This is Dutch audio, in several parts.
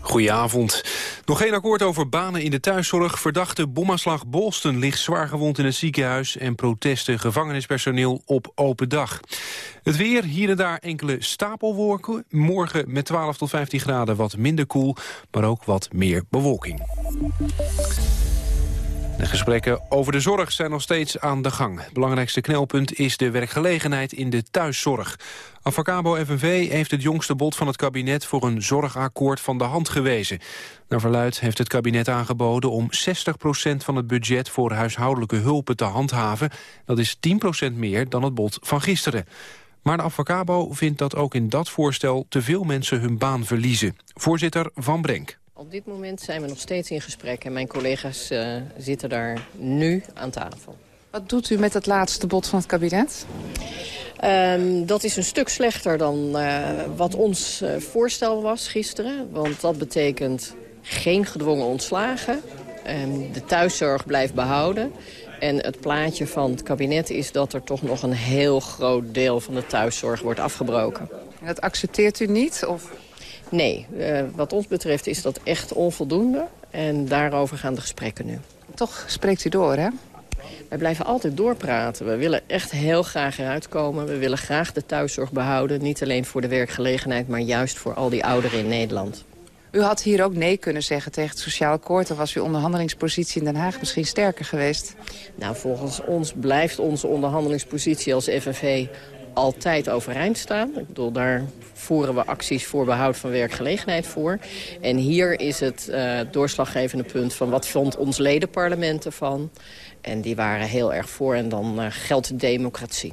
Goedenavond. Nog geen akkoord over banen in de thuiszorg. Verdachte bomaanslag Bolsten ligt zwaar gewond in het ziekenhuis... en protesten gevangenispersoneel op open dag. Het weer, hier en daar enkele stapelwolken. Morgen met 12 tot 15 graden wat minder koel, maar ook wat meer bewolking. De gesprekken over de zorg zijn nog steeds aan de gang. Het belangrijkste knelpunt is de werkgelegenheid in de thuiszorg. Avacabo FNV heeft het jongste bod van het kabinet voor een zorgakkoord van de hand gewezen. Naar verluid heeft het kabinet aangeboden om 60% van het budget voor huishoudelijke hulpen te handhaven. Dat is 10% meer dan het bod van gisteren. Maar de Avacabo vindt dat ook in dat voorstel te veel mensen hun baan verliezen. Voorzitter Van Brenk. Op dit moment zijn we nog steeds in gesprek en mijn collega's uh, zitten daar nu aan tafel. Wat doet u met het laatste bod van het kabinet? Um, dat is een stuk slechter dan uh, wat ons uh, voorstel was gisteren. Want dat betekent geen gedwongen ontslagen. Um, de thuiszorg blijft behouden. En het plaatje van het kabinet is dat er toch nog een heel groot deel van de thuiszorg wordt afgebroken. En dat accepteert u niet? Of? Nee, uh, wat ons betreft is dat echt onvoldoende. En daarover gaan de gesprekken nu. Toch spreekt u door, hè? Wij blijven altijd doorpraten. We willen echt heel graag eruit komen. We willen graag de thuiszorg behouden. Niet alleen voor de werkgelegenheid, maar juist voor al die ouderen in Nederland. U had hier ook nee kunnen zeggen tegen het sociaal akkoord. Dan was uw onderhandelingspositie in Den Haag misschien sterker geweest. Nou, volgens ons blijft onze onderhandelingspositie als FNV altijd overeind staan. Ik bedoel, daar voeren we acties voor behoud van werkgelegenheid voor. En hier is het uh, doorslaggevende punt van wat vond ons ledenparlement ervan. En die waren heel erg voor en dan uh, geldt democratie.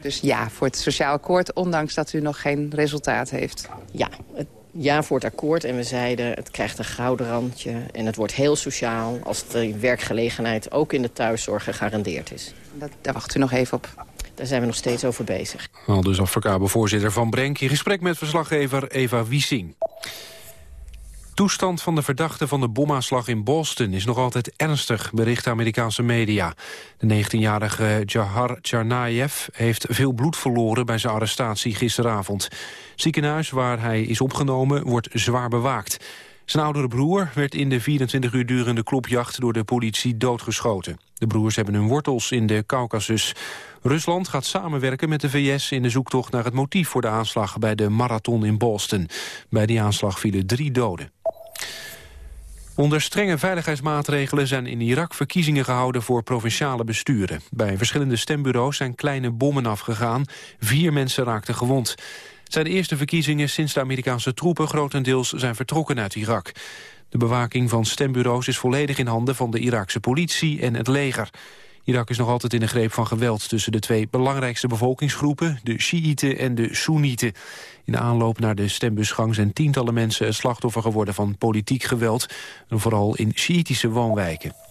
Dus ja, voor het sociaal akkoord, ondanks dat u nog geen resultaat heeft? Ja, het ja voor het akkoord. En we zeiden, het krijgt een gouden randje. En het wordt heel sociaal als de werkgelegenheid ook in de thuiszorg gegarandeerd is. Dat, daar wacht u nog even op. Daar zijn we nog steeds over bezig. Al dus advocabel voorzitter Van Brenk in gesprek met verslaggever Eva Wiesing. Toestand van de verdachte van de bomaanslag in Boston is nog altijd ernstig, bericht Amerikaanse media. De 19-jarige Jahar Tsarnaev heeft veel bloed verloren bij zijn arrestatie gisteravond. Het ziekenhuis waar hij is opgenomen wordt zwaar bewaakt. Zijn oudere broer werd in de 24 uur durende klopjacht door de politie doodgeschoten. De broers hebben hun wortels in de Caucasus. Rusland gaat samenwerken met de VS in de zoektocht naar het motief voor de aanslag bij de marathon in Boston. Bij die aanslag vielen drie doden. Onder strenge veiligheidsmaatregelen zijn in Irak verkiezingen gehouden voor provinciale besturen. Bij verschillende stembureaus zijn kleine bommen afgegaan. Vier mensen raakten gewond. Het zijn de eerste verkiezingen sinds de Amerikaanse troepen grotendeels zijn vertrokken uit Irak. De bewaking van stembureaus is volledig in handen van de Iraakse politie en het leger. Irak is nog altijd in de greep van geweld tussen de twee belangrijkste bevolkingsgroepen, de Shiiten en de Soenieten. In de aanloop naar de stembusgang zijn tientallen mensen het slachtoffer geworden van politiek geweld, vooral in Shiïtische woonwijken.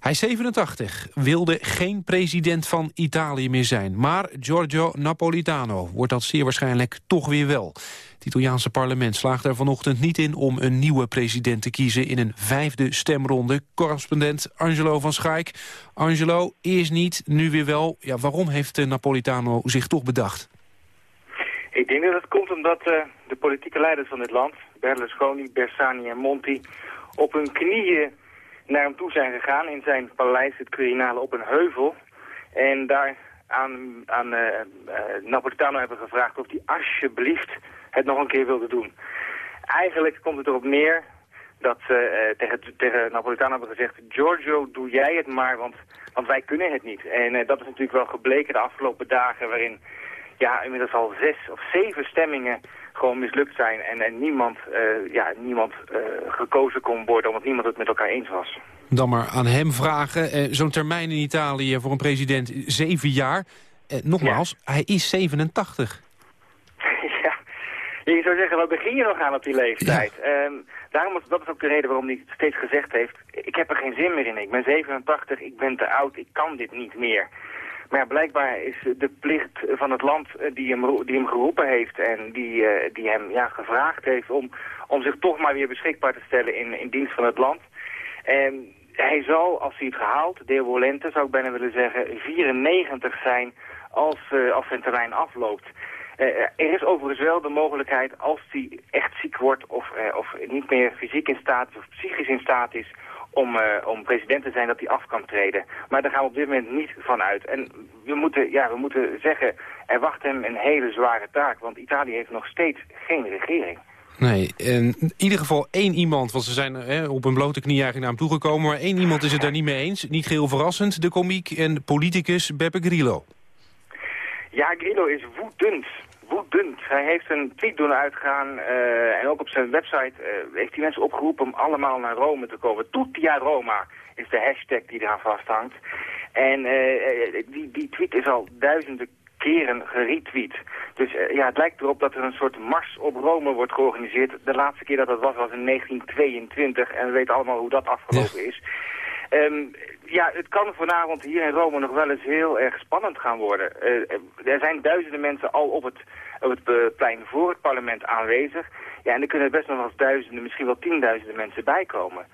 Hij is 87, wilde geen president van Italië meer zijn. Maar Giorgio Napolitano wordt dat zeer waarschijnlijk toch weer wel. Het Italiaanse parlement slaagt er vanochtend niet in om een nieuwe president te kiezen in een vijfde stemronde. Correspondent Angelo van Schaik. Angelo, eerst niet, nu weer wel. Ja, waarom heeft eh, Napolitano zich toch bedacht? Ik denk dat het komt omdat uh, de politieke leiders van dit land, Berlusconi, Bersani en Monti, op hun knieën naar hem toe zijn gegaan in zijn paleis, het Quirinale, op een heuvel. En daar aan, aan uh, Napolitano hebben gevraagd of hij alsjeblieft het nog een keer wilde doen. Eigenlijk komt het erop neer dat ze uh, tegen, tegen Napolitano hebben gezegd... Giorgio, doe jij het maar, want, want wij kunnen het niet. En dat is natuurlijk wel gebleken de afgelopen dagen... waarin ja, inmiddels al zes of zeven stemmingen gewoon mislukt zijn en, en niemand, uh, ja, niemand uh, gekozen kon worden omdat niemand het met elkaar eens was. Dan maar aan hem vragen. Uh, Zo'n termijn in Italië voor een president zeven jaar. nogmaals, ja. hij is 87. ja, je zou zeggen, wat begin je nog aan op die leeftijd? Ja. Um, daarom dat is ook de reden waarom hij steeds gezegd heeft... ik heb er geen zin meer in, ik ben 87, ik ben te oud, ik kan dit niet meer... Maar ja, blijkbaar is de plicht van het land eh, die hem, die hem geroepen heeft en die, uh, die hem ja, gevraagd heeft om, om zich toch maar weer beschikbaar te stellen in, in dienst van het land. En hij zal, als hij het gehaald, de Wolente zou ik bijna willen zeggen, 94 zijn als, uh, als zijn termijn afloopt. er is overigens wel de mogelijkheid, als hij echt ziek wordt of, of niet meer fysiek in staat is of psychisch in staat is om, uh, om president te zijn dat hij af kan treden. Maar daar gaan we op dit moment niet van uit. En we moeten, ja, we moeten zeggen, er wacht hem een hele zware taak. Want Italië heeft nog steeds geen regering. Nee, in ieder geval één iemand, want ze zijn hè, op een blote knie eigenlijk naar hem toegekomen... maar één iemand is het daar niet mee eens. Niet geheel verrassend, de komiek en politicus Beppe Grillo. Ja, Grillo is woedend woedend. Hij heeft een tweet doen uitgaan uh, en ook op zijn website uh, heeft hij mensen opgeroepen om allemaal naar Rome te komen. Tutia Roma is de hashtag die eraan vasthangt. En uh, die, die tweet is al duizenden keren geretweet. Dus ja, het lijkt erop dat er een soort mars op Rome wordt georganiseerd. De laatste keer dat dat was was in 1922 en we weten allemaal hoe dat afgelopen is. Um, ja, het kan vanavond hier in Rome nog wel eens heel erg spannend gaan worden. Uh, er zijn duizenden mensen al op het, op het uh, plein voor het parlement aanwezig. Ja, en er kunnen best nog wel duizenden, misschien wel tienduizenden mensen bijkomen.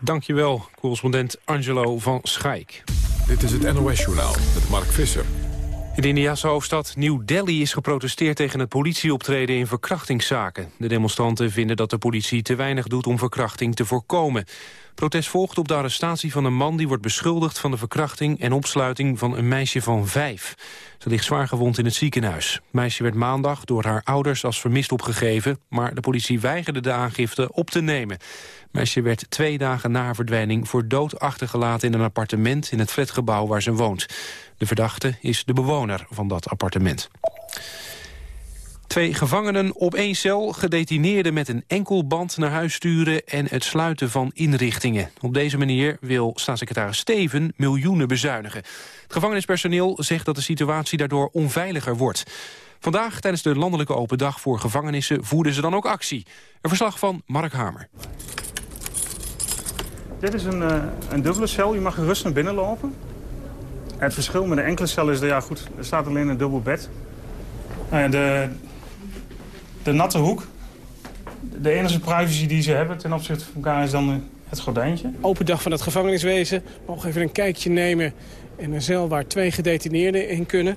Dankjewel, correspondent Angelo van Schaik. Dit is het NOS-journaal met Mark Visser. In de Indiase hoofdstad New Delhi is geprotesteerd tegen het politieoptreden in verkrachtingszaken. De demonstranten vinden dat de politie te weinig doet om verkrachting te voorkomen. Protest volgt op de arrestatie van een man die wordt beschuldigd van de verkrachting en opsluiting van een meisje van vijf. Ze ligt zwaar gewond in het ziekenhuis. Het meisje werd maandag door haar ouders als vermist opgegeven, maar de politie weigerde de aangifte op te nemen. Het meisje werd twee dagen na verdwijning voor dood achtergelaten in een appartement in het flatgebouw waar ze woont. De verdachte is de bewoner van dat appartement. Twee gevangenen op één cel, gedetineerden met een enkelband naar huis sturen en het sluiten van inrichtingen. Op deze manier wil staatssecretaris Steven miljoenen bezuinigen. Het gevangenispersoneel zegt dat de situatie daardoor onveiliger wordt. Vandaag, tijdens de landelijke open dag voor gevangenissen, voerden ze dan ook actie. Een verslag van Mark Hamer. Dit is een, uh, een dubbele cel, je mag gerust naar binnen lopen. Het verschil met een enkele cel is, dat, ja goed, er staat alleen een dubbel bed. Nou de, de natte hoek. De enige privacy die ze hebben ten opzichte van elkaar is dan het gordijntje. Open dag van het gevangeniswezen. Mogen even een kijkje nemen in een cel waar twee gedetineerden in kunnen.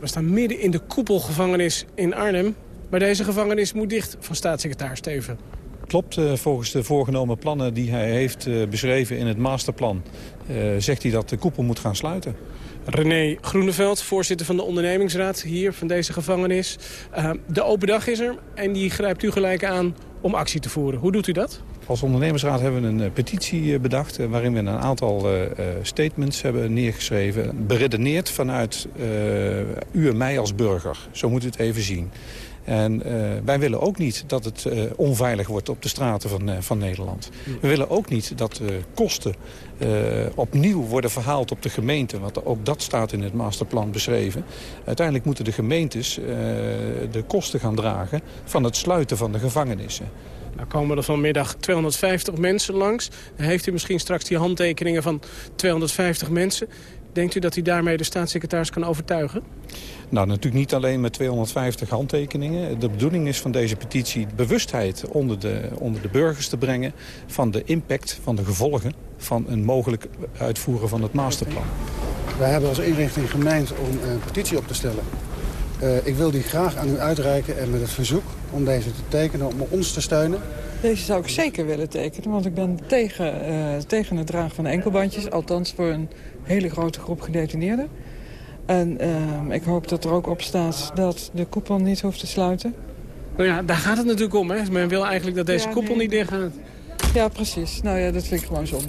We staan midden in de koepelgevangenis in Arnhem. Maar deze gevangenis moet dicht van staatssecretaris Steven. Klopt, eh, volgens de voorgenomen plannen die hij heeft eh, beschreven in het masterplan... Eh, zegt hij dat de koepel moet gaan sluiten. René Groeneveld, voorzitter van de ondernemingsraad hier van deze gevangenis. Uh, de open dag is er en die grijpt u gelijk aan om actie te voeren. Hoe doet u dat? Als ondernemingsraad hebben we een petitie bedacht... waarin we een aantal statements hebben neergeschreven. Beredeneerd vanuit u en mij als burger. Zo moet u het even zien. En uh, wij willen ook niet dat het uh, onveilig wordt op de straten van, uh, van Nederland. We willen ook niet dat kosten opnieuw worden verhaald op de gemeente. Want ook dat staat in het masterplan beschreven. Uiteindelijk moeten de gemeentes de kosten gaan dragen van het sluiten van de gevangenissen. Nou komen er vanmiddag 250 mensen langs. Heeft u misschien straks die handtekeningen van 250 mensen. Denkt u dat u daarmee de staatssecretaris kan overtuigen? Nou, natuurlijk niet alleen met 250 handtekeningen. De bedoeling is van deze petitie bewustheid onder de, onder de burgers te brengen... van de impact, van de gevolgen van een mogelijk uitvoeren van het masterplan. Wij hebben als inrichting gemeend om een petitie op te stellen. Uh, ik wil die graag aan u uitreiken en met het verzoek om deze te tekenen, om ons te steunen. Deze zou ik zeker willen tekenen, want ik ben tegen, uh, tegen het dragen van enkelbandjes. Althans voor een hele grote groep gedetineerden. En uh, ik hoop dat er ook op staat dat de koepel niet hoeft te sluiten. Nou ja, daar gaat het natuurlijk om. Hè? Men wil eigenlijk dat deze ja, koepel nee. niet dicht gaat. Ja, precies. Nou ja, dat vind ik gewoon zonde.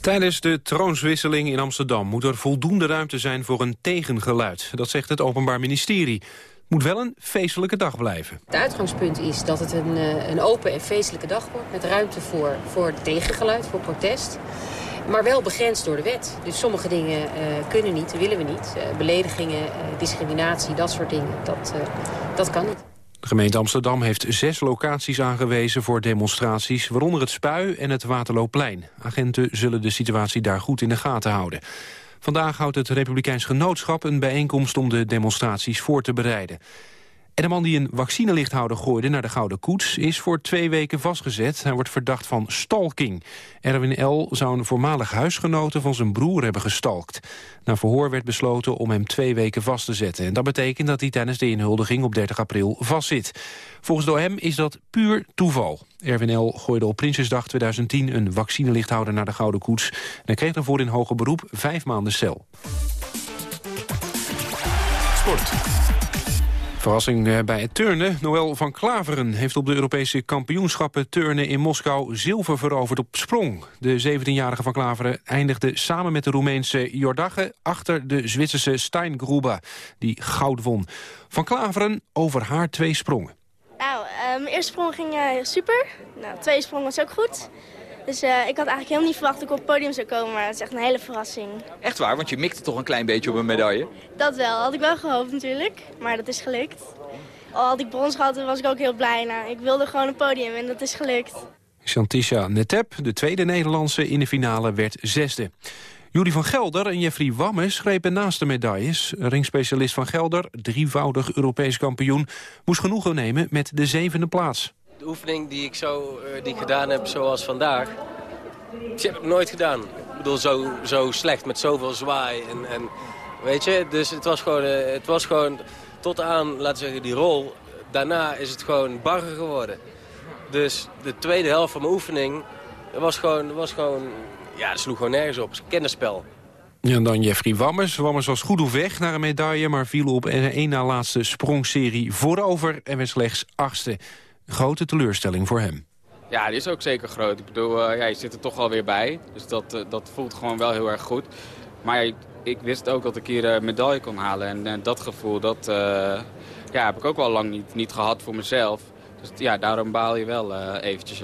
Tijdens de troonswisseling in Amsterdam moet er voldoende ruimte zijn voor een tegengeluid. Dat zegt het Openbaar Ministerie. Het moet wel een feestelijke dag blijven. Het uitgangspunt is dat het een, eh, een open en feestelijke dag wordt... met ruimte voor, voor tegengeluid, voor protest. Maar wel begrensd door de wet. Dus sommige dingen uh, kunnen niet, willen we niet. Uh, beledigingen, uh, discriminatie, dat soort dingen, dat, dat kan niet. De gemeente Amsterdam heeft zes locaties aangewezen voor demonstraties... waaronder het Spui en het Waterloopplein. Agenten zullen de situatie daar goed in de gaten houden. Vandaag houdt het Republikeins Genootschap een bijeenkomst om de demonstraties voor te bereiden. En de man die een vaccinelichthouder gooide naar de Gouden Koets... is voor twee weken vastgezet. Hij wordt verdacht van stalking. Erwin L. zou een voormalig huisgenote van zijn broer hebben gestalkt. Na verhoor werd besloten om hem twee weken vast te zetten. En dat betekent dat hij tijdens de inhuldiging op 30 april vastzit. Volgens de OM is dat puur toeval. Erwin L. gooide op Prinsjesdag 2010 een vaccinelichthouder naar de Gouden Koets. En kreeg daarvoor in hoger beroep vijf maanden cel. Sport. Verrassing eh, bij het turnen. Noël van Klaveren heeft op de Europese kampioenschappen turnen in Moskou zilver veroverd op sprong. De 17-jarige van Klaveren eindigde samen met de Roemeense Jordache achter de Zwitserse Steingruber, die goud won. Van Klaveren over haar twee sprongen. Nou, mijn eerste sprong ging uh, super. Nou, tweede sprong was ook goed. Dus uh, ik had eigenlijk helemaal niet verwacht dat ik op het podium zou komen, maar dat is echt een hele verrassing. Echt waar, want je mikte toch een klein beetje op een medaille? Dat wel, had ik wel gehoopt natuurlijk, maar dat is gelukt. Al had ik brons gehad, was ik ook heel blij. Nou, ik wilde gewoon een podium en dat is gelukt. Chantisha Netep, de tweede Nederlandse in de finale, werd zesde. Jury van Gelder en Jeffrey Wammes grepen naast de medailles. Ringspecialist van Gelder, drievoudig Europees kampioen... moest genoegen nemen met de zevende plaats. Oefening die ik, zo, uh, die ik gedaan heb zoals vandaag... die heb ik nooit gedaan. Ik bedoel, zo, zo slecht met zoveel zwaai. En, en, weet je, dus het was, gewoon, uh, het was gewoon tot aan, laten we zeggen, die rol. Daarna is het gewoon bagger geworden. Dus de tweede helft van mijn oefening was gewoon... Was gewoon ja, dat sloeg gewoon nergens op. Het kennisspel. En dan Jeffrey Wammers. Wammers was goed op weg naar een medaille... maar viel op een na laatste sprongserie voorover... en werd slechts achtste. Grote teleurstelling voor hem. Ja, die is ook zeker groot. Ik bedoel, uh, ja, je zit er toch alweer bij. Dus dat, uh, dat voelt gewoon wel heel erg goed. Maar ik, wist ook dat ik hier een medaille kon halen. En, dat gevoel, dat ja, heb ik ook wel lang niet, niet gehad voor mezelf. Dus ja, daarom baal je wel eventjes.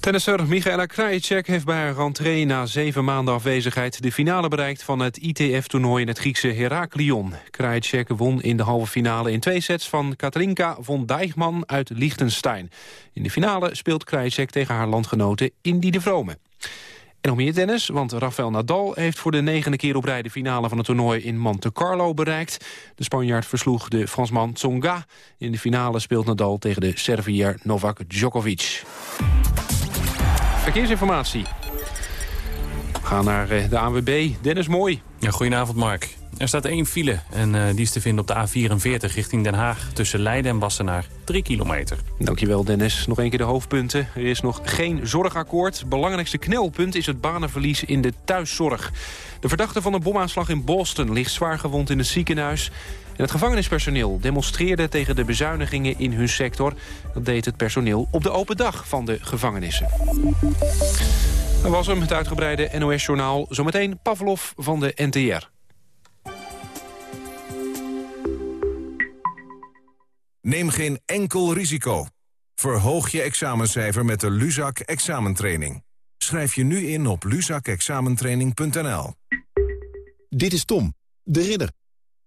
Tennisser Michaela Krajicek heeft bij haar rentree na zeven maanden afwezigheid de finale bereikt van het ITF-toernooi in het Griekse Heraklion. Krajicek won in de halve finale in twee sets van Katrinka von Dijkman uit Liechtenstein. In de finale speelt Krajicek tegen haar landgenote Indy de Vrome. En nog meer tennis, want Rafael Nadal heeft voor de negende keer op rij de finale van het toernooi in Monte Carlo bereikt. De Spanjaard versloeg de Fransman Tsonga. In de finale speelt Nadal tegen de Serviër Novak Djokovic. Verkeersinformatie. We gaan naar de ANWB. Dennis Mooi. Ja, goedenavond Mark. Er staat één file en uh, die is te vinden op de A44 richting Den Haag... tussen Leiden en Wassenaar, 3 kilometer. Dankjewel Dennis. Nog één keer de hoofdpunten. Er is nog geen zorgakkoord. Belangrijkste knelpunt is het banenverlies in de thuiszorg. De verdachte van een bomaanslag in Boston ligt zwaar gewond in het ziekenhuis. En het gevangenispersoneel demonstreerde tegen de bezuinigingen in hun sector. Dat deed het personeel op de open dag van de gevangenissen. Dat was hem, het uitgebreide NOS-journaal. Zometeen Pavlov van de NTR. Neem geen enkel risico. Verhoog je examencijfer met de Luzak examentraining. Schrijf je nu in op luzakexamentraining.nl. Dit is Tom, de ridder.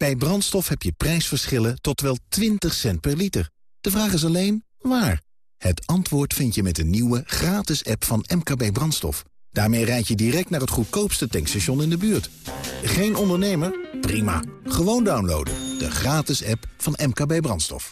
Bij brandstof heb je prijsverschillen tot wel 20 cent per liter. De vraag is alleen, waar? Het antwoord vind je met de nieuwe gratis app van MKB Brandstof. Daarmee rijd je direct naar het goedkoopste tankstation in de buurt. Geen ondernemer? Prima. Gewoon downloaden. De gratis app van MKB Brandstof.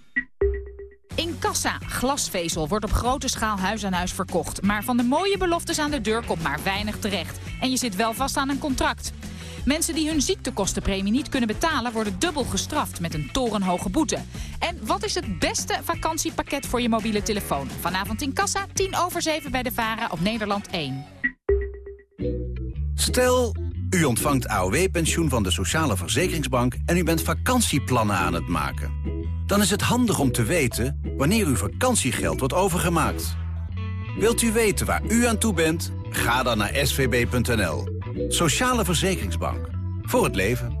Incassa glasvezel wordt op grote schaal huis aan huis verkocht. Maar van de mooie beloftes aan de deur komt maar weinig terecht. En je zit wel vast aan een contract. Mensen die hun ziektekostenpremie niet kunnen betalen... worden dubbel gestraft met een torenhoge boete. En wat is het beste vakantiepakket voor je mobiele telefoon? Vanavond in Kassa, 10 over 7 bij de VARA op Nederland 1. Stel, u ontvangt AOW-pensioen van de Sociale Verzekeringsbank... en u bent vakantieplannen aan het maken. Dan is het handig om te weten wanneer uw vakantiegeld wordt overgemaakt. Wilt u weten waar u aan toe bent? Ga dan naar svb.nl. Sociale Verzekeringsbank. Voor het leven.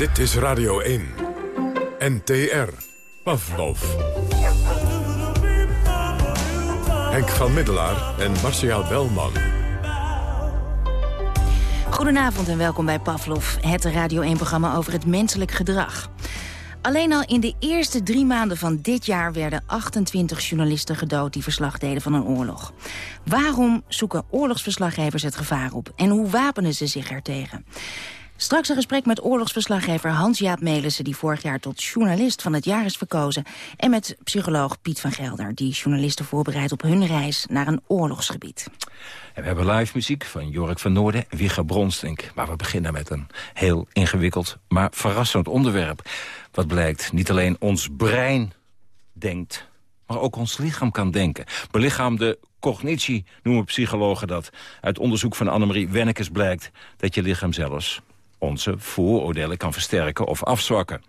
Dit is Radio 1. NTR. Pavlov. Henk van Middelaar en Marcia Belman. Goedenavond en welkom bij Pavlov, het Radio 1-programma over het menselijk gedrag. Alleen al in de eerste drie maanden van dit jaar werden 28 journalisten gedood die verslag deden van een oorlog. Waarom zoeken oorlogsverslaggevers het gevaar op en hoe wapenen ze zich ertegen? Straks een gesprek met oorlogsverslaggever Hans-Jaap Melissen... die vorig jaar tot journalist van het jaar is verkozen... en met psycholoog Piet van Gelder... die journalisten voorbereidt op hun reis naar een oorlogsgebied. En we hebben live muziek van Jorik van Noorden en Wigga Bronstink. Maar we beginnen met een heel ingewikkeld, maar verrassend onderwerp. Wat blijkt, niet alleen ons brein denkt, maar ook ons lichaam kan denken. Belichaamde cognitie noemen psychologen dat. Uit onderzoek van Annemarie Wennekes blijkt dat je lichaam zelfs onze vooroordelen kan versterken of afzwakken.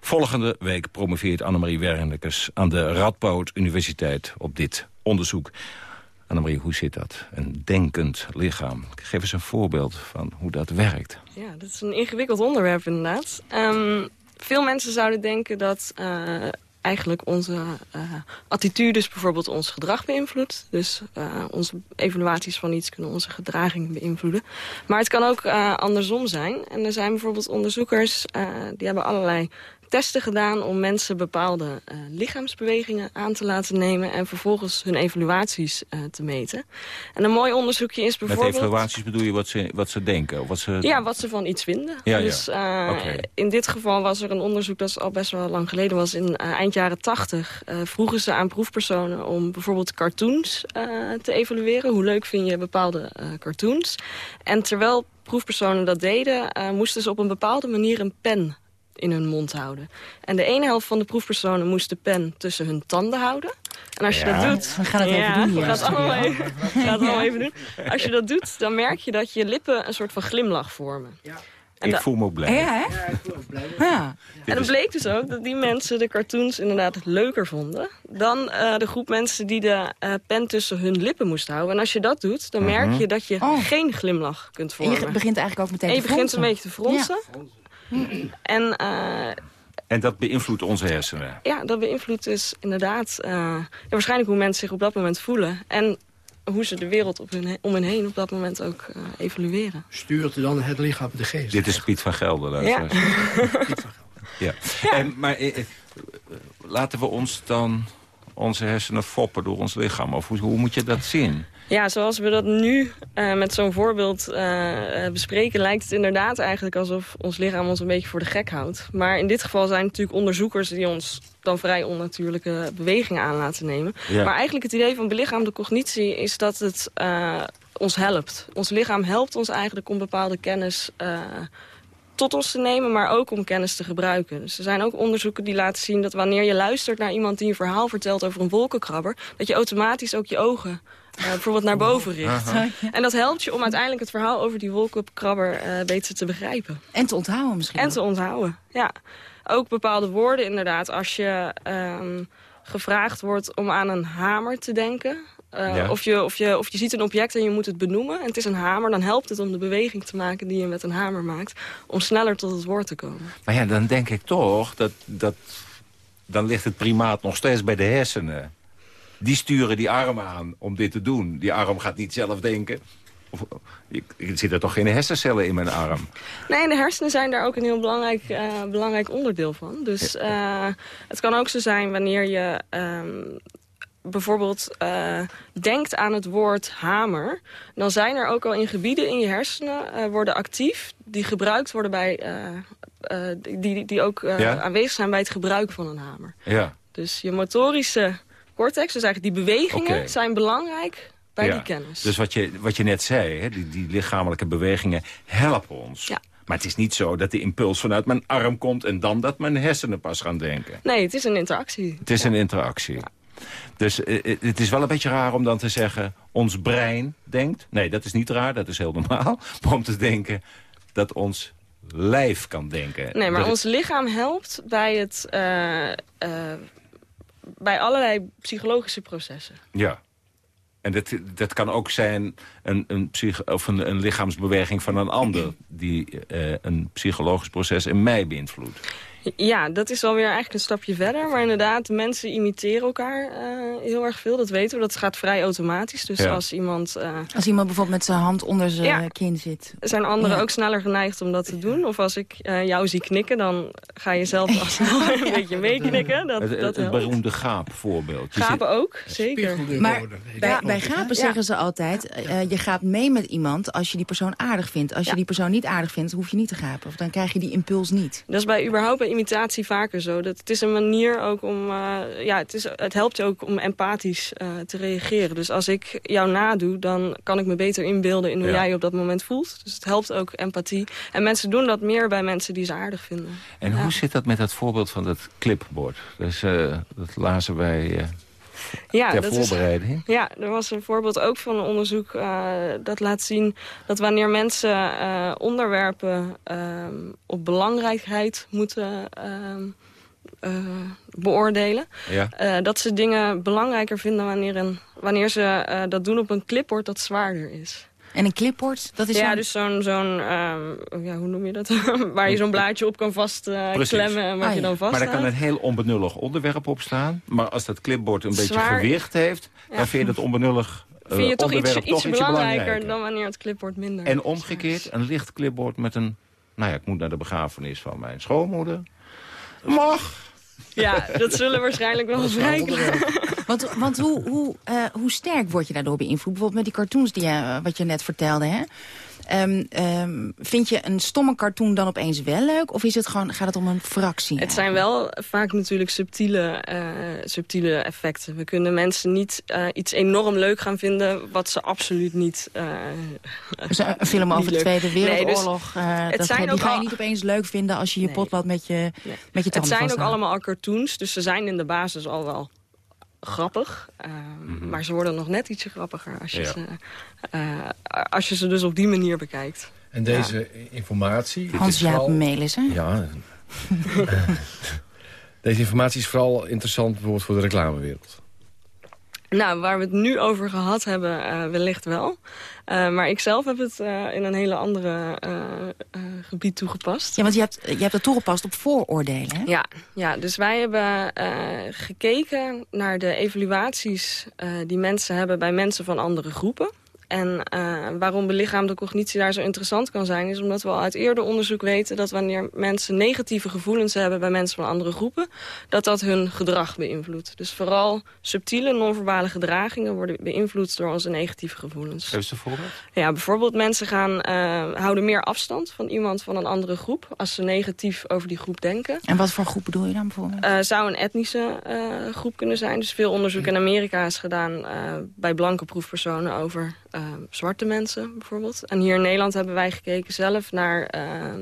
Volgende week promoveert Annemarie Wernekes aan de Radboud Universiteit op dit onderzoek. Annemarie, hoe zit dat? Een denkend lichaam. Geef eens een voorbeeld van hoe dat werkt. Ja, dat is een ingewikkeld onderwerp inderdaad. Um, veel mensen zouden denken dat uh, eigenlijk onze uh, attitudes bijvoorbeeld ons gedrag beïnvloedt. Dus uh, onze evaluaties van iets kunnen onze gedraging beïnvloeden. Maar het kan ook uh, andersom zijn. En er zijn bijvoorbeeld onderzoekers die hebben allerlei testen gedaan om mensen bepaalde uh, lichaamsbewegingen aan te laten nemen... en vervolgens hun evaluaties uh, te meten. En een mooi onderzoekje is bijvoorbeeld... Met evaluaties bedoel je wat ze, wat ze denken? Of wat ze... Ja, wat ze van iets vinden. Ja, dus uh, okay. in dit geval was er een onderzoek dat al best wel lang geleden was. In eind jaren tachtig vroegen ze aan proefpersonen om bijvoorbeeld cartoons te evalueren. Hoe leuk vind je bepaalde cartoons? En terwijl proefpersonen dat deden, moesten ze op een bepaalde manier een pen in hun mond houden. En de ene helft van de proefpersonen moest de pen tussen hun tanden houden. En als je ja. dat doet... We gaan het ja, even doen. We gaan het allemaal even, gaan het allemaal even doen. Als je dat doet, dan merk je dat je lippen een soort van glimlach vormen. Ja. En ik voel me ook blij. Ja, hè? Ja, ik voel me blij. Ja. En dan bleek dus ook dat die mensen de cartoons inderdaad leuker vonden... dan uh, de groep mensen die de uh, pen tussen hun lippen moesten houden. En als je dat doet, dan merk Mhm. je dat je oh. geen glimlach kunt vormen. En je begint eigenlijk ook meteen en je te begint fronsen. een beetje te fronsen. Ja. En, uh, en dat beïnvloedt onze hersenen? Ja, dat beïnvloedt dus inderdaad uh, ja, waarschijnlijk hoe mensen zich op dat moment voelen. En hoe ze de wereld op hun, om hen heen op dat moment ook uh, evalueren. Stuurt dan het lichaam de geest? Dit is Piet van Gelder. Ja. Piet van Gelder. Ja. ja. En, maar eh, laten we ons dan onze hersenen foppen door ons lichaam? Of hoe, hoe moet je dat zien? Ja, zoals we dat nu uh, met zo'n voorbeeld uh, bespreken... lijkt het inderdaad eigenlijk alsof ons lichaam ons een beetje voor de gek houdt. Maar in dit geval zijn natuurlijk onderzoekers die ons dan vrij onnatuurlijke bewegingen aan laten nemen. Ja. Maar eigenlijk het idee van belichaamde cognitie is dat het uh, ons helpt. Ons lichaam helpt ons eigenlijk om bepaalde kennis tot ons te nemen, maar ook om kennis te gebruiken. Dus er zijn ook onderzoeken die laten zien dat wanneer je luistert naar iemand die een verhaal vertelt over een wolkenkrabber, dat je automatisch ook je ogen uh, bijvoorbeeld naar boven richt. Uh -huh. En dat helpt je om uiteindelijk het verhaal over die wolkenkrabber uh, beter te begrijpen. En te onthouden misschien. En te onthouden, ja. Ook bepaalde woorden inderdaad. Als je um, gevraagd wordt om aan een hamer te denken... Uh, ja. of, je, of, je, of je ziet een object en je moet het benoemen en het is een hamer... dan helpt het om de beweging te maken die je met een hamer maakt... om sneller tot het woord te komen. Maar ja, dan denk ik toch dat... dat dan ligt het primaat nog steeds bij de hersenen. Die sturen die arm aan om dit te doen. Die arm gaat niet zelf denken. Of, er zitten toch geen hersencellen in mijn arm? Nee, de hersenen zijn daar ook een heel belangrijk, uh, belangrijk onderdeel van. Dus uh, het kan ook zo zijn wanneer je... Um, bijvoorbeeld uh, denkt aan het woord hamer... dan zijn er ook al in gebieden in je hersenen uh, worden actief... die gebruikt worden bij... Uh, die, die ook ja? aanwezig zijn bij het gebruik van een hamer. Ja. Dus je motorische cortex. Dus eigenlijk die bewegingen zijn belangrijk bij Ja. die kennis. Dus wat je, wat je net zei, hè, die, die lichamelijke bewegingen helpen ons. Ja. Maar het is niet zo dat de impuls vanuit mijn arm komt... en dan dat mijn hersenen pas gaan denken. Nee, het is een interactie. Het is een interactie. Dus eh, eh, het is wel een beetje raar om dan te zeggen... ons brein denkt. Nee, dat is niet raar, dat is heel normaal. Maar om te denken dat ons lijf kan denken. Nee, maar Dat- ons lichaam helpt bij, het, eh, bij allerlei psychologische processen. Ja. En dat, dat kan ook zijn een, een, psych, of een, een lichaamsbeweging van een ander... die een psychologisch proces in mij beïnvloedt. Ja, dat is alweer eigenlijk een stapje verder. Maar inderdaad, mensen imiteren elkaar eh, heel erg veel. Dat weten we. Dat gaat vrij automatisch. Dus Ja. als iemand... eh, Als iemand bijvoorbeeld met zijn hand onder zijn Ja. kin zit. zijn anderen Ja. ook sneller geneigd om dat te doen. Of als ik eh, jou zie knikken, dan ga je zelf al snel een beetje meeknikken. Dat, het dat het beroemde gaapvoorbeeld. Gapen ook, zeker. Maar bij, bij gapen zeggen ze altijd, eh, je gaat mee met iemand als je die persoon aardig vindt. Als je die persoon niet aardig vindt, hoef je niet te gapen. Of dan krijg je die impuls niet. Dat is bij überhaupt bij imitatie vaker zo. Dat, het is een manier ook om... eh, ja, het, is, het helpt je ook om empathisch eh, te reageren. Dus als ik jou nadoe, dan kan ik me beter inbeelden... in hoe Ja. jij je op dat moment voelt. Dus het helpt ook empathie. En mensen doen dat meer bij mensen die ze aardig vinden. En Ja. hoe zit dat met dat voorbeeld van dat clipboard? Dus, eh, dat lazen wij Ja, ter dat is-. Ja, er was een voorbeeld ook van een onderzoek eh, dat laat zien dat wanneer mensen eh, onderwerpen ehm, op belangrijkheid moeten ehm, eh, beoordelen, Ja. dat ze dingen belangrijker vinden wanneer, een, wanneer ze dat doen op een clipboard dat zwaarder is. En een clipboard, dat is ja, zo'n- dus zo'n, zo'n ehm, ja, hoe noem je dat? waar je zo'n blaadje op kan vastklemmen Precies. en wat je dan Maar vasthoudt. daar kan een heel onbenullig onderwerp op staan. Maar als dat clipboard een beetje Zwaar. gewicht heeft... Ja. dan vind je dat onbenullig eh, Vind je toch ietsje, toch ietsje belangrijker, belangrijker. dan wanneer het clipboard minder En omgekeerd, een licht clipboard met een... Nou ja, ik moet naar de begrafenis van mijn schoonmoeder. Mag. Ja, dat zullen waarschijnlijk wel blijken. Want, want hoe, hoe, eh, hoe sterk word je daardoor beïnvloed? Bijvoorbeeld met die cartoons die je, eh, wat je net vertelde. Hè? Ehm, ehm, vind je een stomme cartoon dan opeens wel leuk? Of is het gewoon, gaat het om een fractie? Het zijn wel vaak natuurlijk subtiele, eh, subtiele effecten. We kunnen mensen niet iets enorm leuk gaan vinden... wat ze absoluut niet... Dus een film over de Tweede Nee, dus Wereldoorlog, het dat, zijn die ga je al- niet opeens leuk vinden als je je potlood met je, met je Het tanden zijn ook allemaal al cartoons, dus ze zijn in de basis al wel grappig. eh, Maar ze worden nog net ietsje grappiger als je, Ja. ze, eh, als je ze dus op die manier bekijkt. En deze informatie... dit Hans is Jaap vooral- Melissen. Ja. deze informatie is vooral interessant bijvoorbeeld voor de reclamewereld. Nou, waar we het nu over gehad hebben, eh, wellicht wel. Eh, maar ik zelf heb het eh, in een hele andere gebied toegepast. Ja, want je hebt, je hebt het toegepast op vooroordelen, hè? Ja, ja, dus wij hebben gekeken naar de evaluaties die mensen hebben bij mensen van andere groepen. En eh, waarom belichaamde cognitie daar zo interessant kan zijn... is omdat we al uit eerder onderzoek weten... dat wanneer mensen negatieve gevoelens hebben bij mensen van andere groepen... dat dat hun gedrag beïnvloedt. Dus vooral subtiele non-verbale gedragingen... worden beïnvloed door onze negatieve gevoelens. Geef eens een voorbeeld. Ja, bijvoorbeeld mensen gaan, eh, houden meer afstand van iemand van een andere groep... als ze negatief over die groep denken. En wat voor groep bedoel je dan bijvoorbeeld? Eh, zou een etnische eh, groep kunnen zijn. Dus veel onderzoek in Amerika is gedaan eh, bij blanke proefpersonen over eh, zwarte mensen bijvoorbeeld. En hier in Nederland hebben wij gekeken zelf naar eh,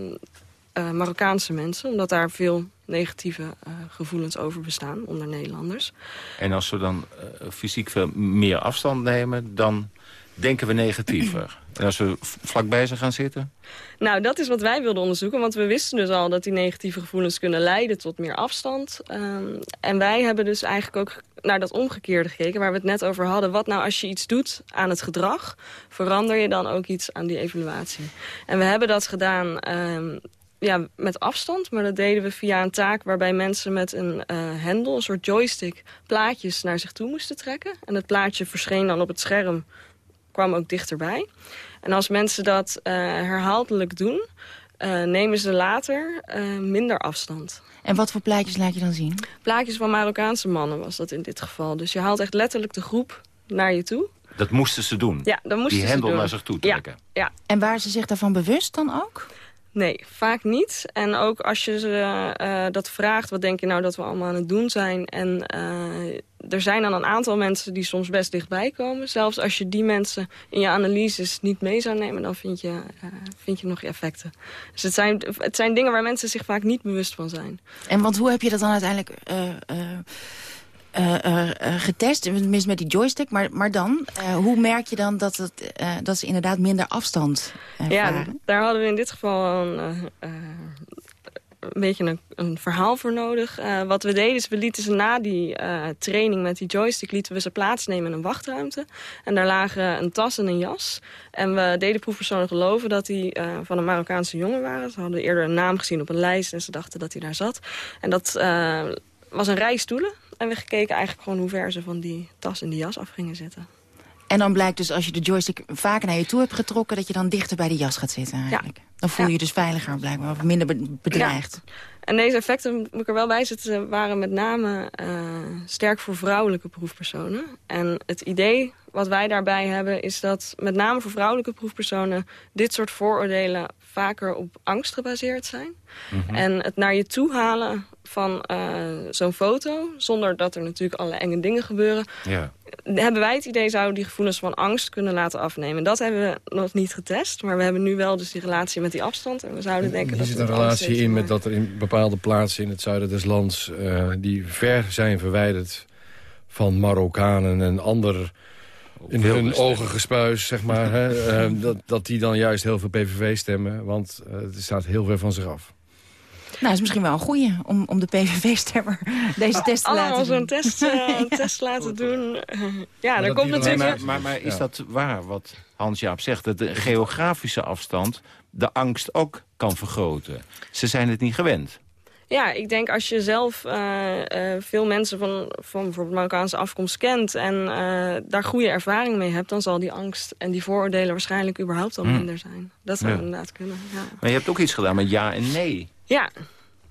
eh, Marokkaanse mensen. Omdat daar veel negatieve eh, gevoelens over bestaan onder Nederlanders. En als we dan eh, fysiek veel meer afstand nemen... dan denken we negatiever. En als we vlakbij ze gaan zitten... Nou, dat is wat wij wilden onderzoeken. Want we wisten dus al dat die negatieve gevoelens kunnen leiden tot meer afstand. Ehm, en wij hebben dus eigenlijk ook naar dat omgekeerde gekeken... waar we het net over hadden. Wat nou als je iets doet aan het gedrag... verander je dan ook iets aan die evaluatie. En we hebben dat gedaan... ehm, ja, met afstand, maar dat deden we via een taak... waarbij mensen met een eh hendel, een soort joystick... plaatjes naar zich toe moesten trekken. En het plaatje verscheen dan op het scherm, kwam ook dichterbij. En als mensen dat eh, herhaaldelijk doen... eh, nemen ze later eh, minder afstand. En wat voor plaatjes laat je dan zien? Plaatjes van Marokkaanse mannen was dat in dit geval. Dus je haalt echt letterlijk de groep naar je toe. Dat moesten ze doen. Ja, dat moesten Die ze hendel doen. naar zich toe Ja, trekken. ja. En waren ze zich daarvan bewust dan ook? Nee, vaak niet. En ook als je ze eh, dat vraagt, wat denk je nou dat we allemaal aan het doen zijn? En eh, er zijn dan een aantal mensen die soms best dichtbij komen. Zelfs als je die mensen in je analyses niet mee zou nemen... dan vind je, vind je nog je effecten. Dus het zijn, het zijn dingen waar mensen zich vaak niet bewust van zijn. En want hoe heb je dat dan uiteindelijk... Uh, uh, getest, tenminste met die joystick. Maar, maar dan, hoe merk je dan dat, het, dat ze inderdaad minder afstand Ja, daar hadden we in dit geval een, een beetje een, een, verhaal voor nodig. wat we deden is, we lieten ze na die training met die joystick... lieten we ze plaatsnemen in een wachtruimte. En daar lagen een tas en een jas. En we deden proefpersonen geloven dat die van een Marokkaanse jongen waren. Ze hadden eerder een naam gezien op een lijst en ze dachten dat hij daar zat. En dat was een rij stoelen. En we gekeken eigenlijk gewoon hoe ver ze van die tas en die jas af gingen zitten. En dan blijkt dus als je de joystick vaker naar je toe hebt getrokken... dat je dan dichter bij de jas gaat zitten eigenlijk. Ja. Dan voel je je dus veiliger blijkbaar, of minder bedreigd. Ja. En deze effecten, moet ik er wel bij zetten... waren met name uh, sterk voor vrouwelijke proefpersonen. En het idee wat wij daarbij hebben... is dat met name voor vrouwelijke proefpersonen... dit soort vooroordelen vaker op angst gebaseerd zijn. Mm -hmm. En het naar je toe halen van uh, zo'n foto... zonder dat er natuurlijk alle enge dingen gebeuren... Ja. hebben wij het idee zouden die gevoelens van angst kunnen laten afnemen. Dat hebben we nog niet getest, maar we hebben nu wel dus die relatie met die afstand. En we zouden denken er dat zit een relatie in met dat er in bepaalde plaatsen in het zuiden des lands... Uh, die ver zijn verwijderd van Marokkanen en ander in hun ogen gespuis, zeg maar. hè, uh, dat, dat die dan juist heel veel PVV stemmen. Want uh, het staat heel ver van zich af. Nou, is misschien wel een goeie om, om de PVV-stemmer deze test te laten doen. zo'n test, uh, ja. test laten doen. ja, maar daar komt natuurlijk... Maar, maar, maar is ja. dat waar, wat Hans-Jaap zegt? Dat de geografische afstand de angst ook kan vergroten. Ze zijn het niet gewend. Ja, ik denk als je zelf uh, uh, veel mensen van, van bijvoorbeeld Marokkaanse afkomst kent... en uh, daar goede ervaring mee hebt... dan zal die angst en die vooroordelen waarschijnlijk überhaupt al minder zijn. Dat zou ja. inderdaad kunnen, ja. Maar je hebt ook iets gedaan met ja en nee. Ja,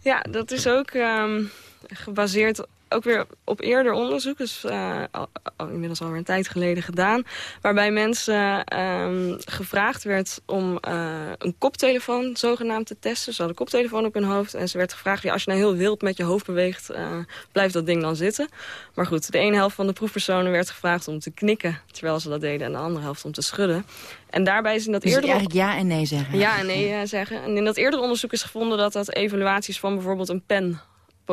ja dat is ook um, gebaseerd ook weer op eerder onderzoek, dus uh, al, al, inmiddels alweer een tijd geleden gedaan... waarbij mensen um, gevraagd werd om uh, een koptelefoon zogenaamd te testen. Ze hadden een koptelefoon op hun hoofd en ze werd gevraagd... Ja, als je nou heel wild met je hoofd beweegt, uh, blijft dat ding dan zitten. Maar goed, de ene helft van de proefpersonen werd gevraagd om te knikken... terwijl ze dat deden en de andere helft om te schudden. En daarbij is in dat dus eerder... eigenlijk ja en nee zeggen. Ja en nee zeggen. En in dat eerder onderzoek is gevonden dat dat evaluaties van bijvoorbeeld een pen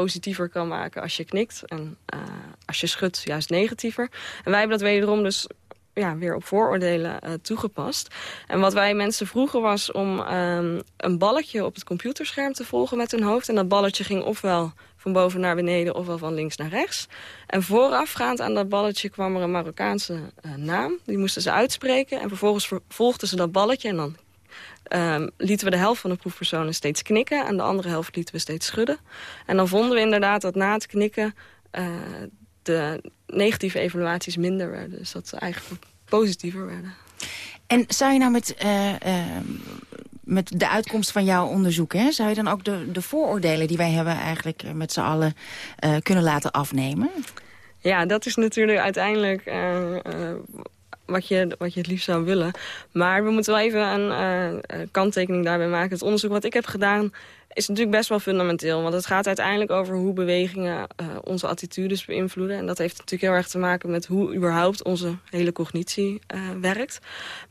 positiever kan maken als je knikt. En uh, als je schudt juist negatiever. En wij hebben dat wederom dus ja, weer op vooroordelen uh, toegepast. En wat wij mensen vroegen was om um, een balletje op het computerscherm te volgen met hun hoofd. En dat balletje ging ofwel van boven naar beneden ofwel van links naar rechts. En voorafgaand aan dat balletje kwam er een Marokkaanse uh, naam. Die moesten ze uitspreken. En vervolgens volgden ze dat balletje en dan Um, lieten we de helft van de proefpersonen steeds knikken... en de andere helft lieten we steeds schudden. En dan vonden we inderdaad dat na het knikken... Uh, de negatieve evaluaties minder werden. Dus dat ze eigenlijk positiever werden. En zou je nou met, uh, uh, met de uitkomst van jouw onderzoek... Hè, zou je dan ook de, de vooroordelen die wij hebben... eigenlijk met z'n allen kunnen laten afnemen? Ja, dat is natuurlijk uiteindelijk wat je, wat je het liefst zou willen. Maar we moeten wel even een uh, kanttekening daarbij maken. Het onderzoek wat ik heb gedaan is natuurlijk best wel fundamenteel. Want het gaat uiteindelijk over hoe bewegingen uh, onze attitudes beïnvloeden. En dat heeft natuurlijk heel erg te maken met hoe überhaupt onze hele cognitie uh, werkt.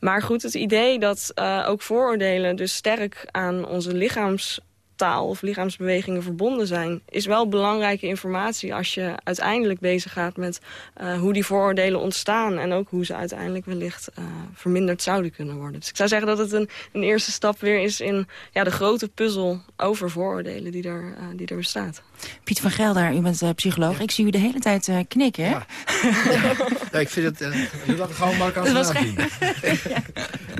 Maar goed, het idee dat ook vooroordelen dus sterk aan onze lichaams taal of lichaamsbewegingen verbonden zijn... is wel belangrijke informatie als je uiteindelijk bezig gaat met uh, hoe die vooroordelen ontstaan... en ook hoe ze uiteindelijk wellicht uh, verminderd zouden kunnen worden. Dus ik zou zeggen dat het een, een eerste stap weer is in ja, de grote puzzel over vooroordelen die er, uh, die er bestaat. Piet van Gelder, u bent psycholoog. Ik zie u de hele tijd knikken, hè? Ja. ja, ik vind het... Uh, dat gewoon maar kan was geen... ja.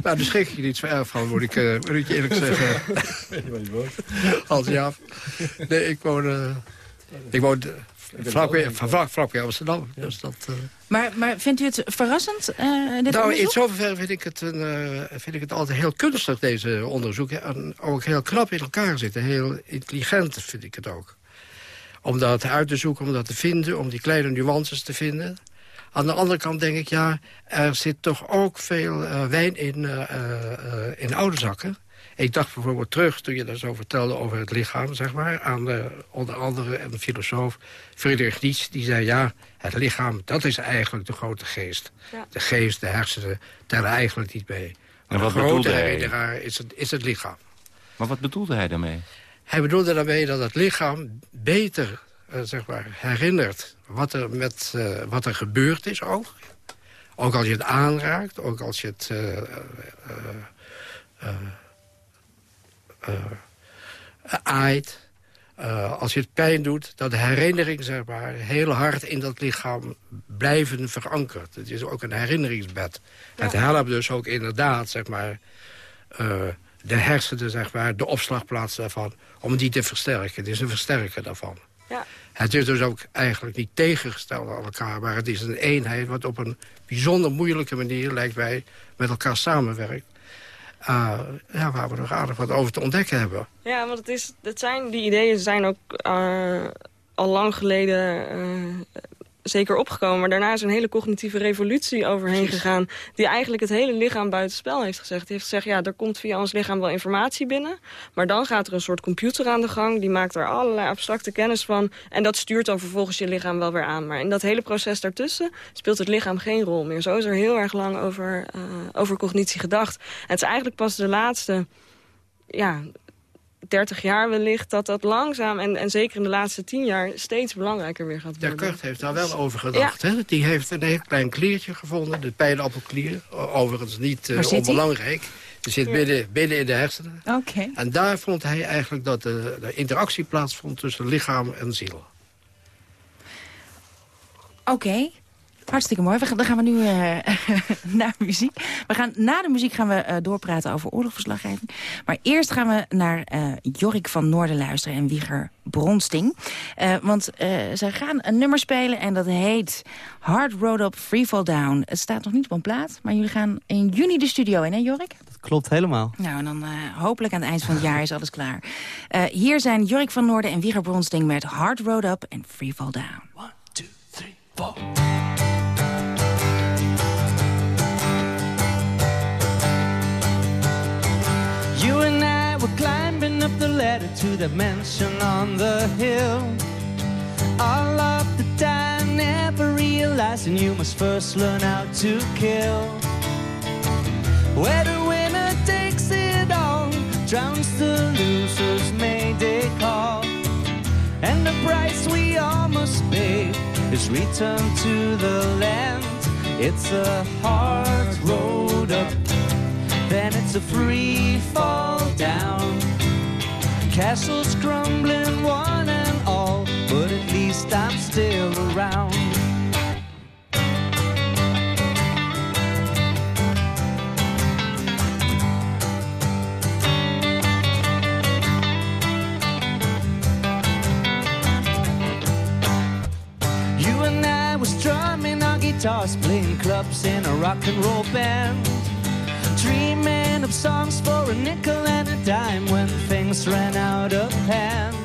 Nou, daar schrik ik niet zo erg van, moet ik, moet ik je eerlijk zeggen. Als ja. Nee, ik woon... Uh, ik woon vlakbij, vlak, vlakbij Amsterdam. Ja. Dus dat, uh... maar, maar vindt u het verrassend, uh, dit Nou, onderzoek? in zoverre vind ik, het een, uh, vind ik het altijd heel kunstig, deze onderzoeken. En ook heel knap in elkaar zitten. Heel intelligent vind ik het ook. Om dat uit te zoeken, om dat te vinden, om die kleine nuances te vinden. Aan de andere kant denk ik, ja, er zit toch ook veel wijn in, in oude zakken. Ik dacht bijvoorbeeld terug, toen je dat zo vertelde over het lichaam... zeg maar, aan de, onder andere een filosoof, Friedrich Nietzsche... die zei, ja, het lichaam, dat is eigenlijk de grote geest. De geest, de hersenen, tellen eigenlijk niet mee. Maar en wat de grote herinneraar is het, is het lichaam. Maar wat bedoelde hij daarmee? Hij bedoelde daarmee dat het lichaam beter uh, zeg maar, herinnert wat er, met, uh, wat er gebeurd is ook. Ook als je het aanraakt, ook als je het uh, aait. als je het pijn doet, dat de herinnering zeg maar, heel hard in dat lichaam blijven verankerd. Het is ook een herinneringsbed. Het helpt dus ook inderdaad zeg maar, de hersenen, zeg maar, de opslagplaats daarvan... om die te versterken. Het is een versterker daarvan. Ja. Het is dus ook eigenlijk niet tegengesteld aan elkaar... maar het is een eenheid wat op een bijzonder moeilijke manier... lijkt mij met elkaar samenwerkt. Uh, ja, waar we nog aardig wat over te ontdekken hebben. Ja, want het, is, het zijn, die ideeën zijn ook uh, al lang geleden uh, zeker opgekomen. Maar daarna is een hele cognitieve revolutie overheen gegaan... die eigenlijk het hele lichaam buitenspel heeft gezegd. Die heeft gezegd, ja, er komt via ons lichaam wel informatie binnen... maar dan gaat er een soort computer aan de gang... die maakt er allerlei abstracte kennis van... en dat stuurt dan vervolgens je lichaam wel weer aan. Maar in dat hele proces daartussen speelt het lichaam geen rol meer. Zo is er heel erg lang over, uh, over cognitie gedacht. En het is eigenlijk pas de laatste... Ja, 30 jaar wellicht, dat dat langzaam... en, en zeker in de laatste 10 jaar steeds belangrijker weer gaat worden. Descartes heeft daar wel over gedacht. Hè? Die heeft een heel klein kliertje gevonden, de pijnappelklier. Overigens niet uh, onbelangrijk. Die zit binnen, binnen in de hersenen. Oké. En daar vond hij eigenlijk dat de, de interactie plaatsvond tussen lichaam en ziel. Oké. Hartstikke mooi. We, dan gaan we nu uh, naar muziek. We gaan, na de muziek gaan we uh, doorpraten over oorlogverslaggeving. Maar eerst gaan we naar uh, Jorik van Noorden luisteren en Wieger Bronsting. want zij gaan een nummer spelen en dat heet Hard Road Up Free Fall Down. Het staat nog niet op een plaat, maar jullie gaan in juni de studio in, hè Jorik? Dat klopt helemaal. Nou, en dan hopelijk aan het eind van het jaar is alles klaar. hier zijn Jorik van Noorden en Wieger Bronsting met Hard Road Up en Free Fall Down. To the mansion on the hill. All of the time, never realizing you must first learn how to kill. Where the winner takes it all, drowns the loser's mayday call. And the price we all must pay is return to the land. It's a hard road up then it's a free fall down. Castles crumbling one and all, but at least I'm still around. You and I was drumming our guitars, playing clubs in a rock and roll band dreaming of songs for a nickel and a dime when things ran out of hand.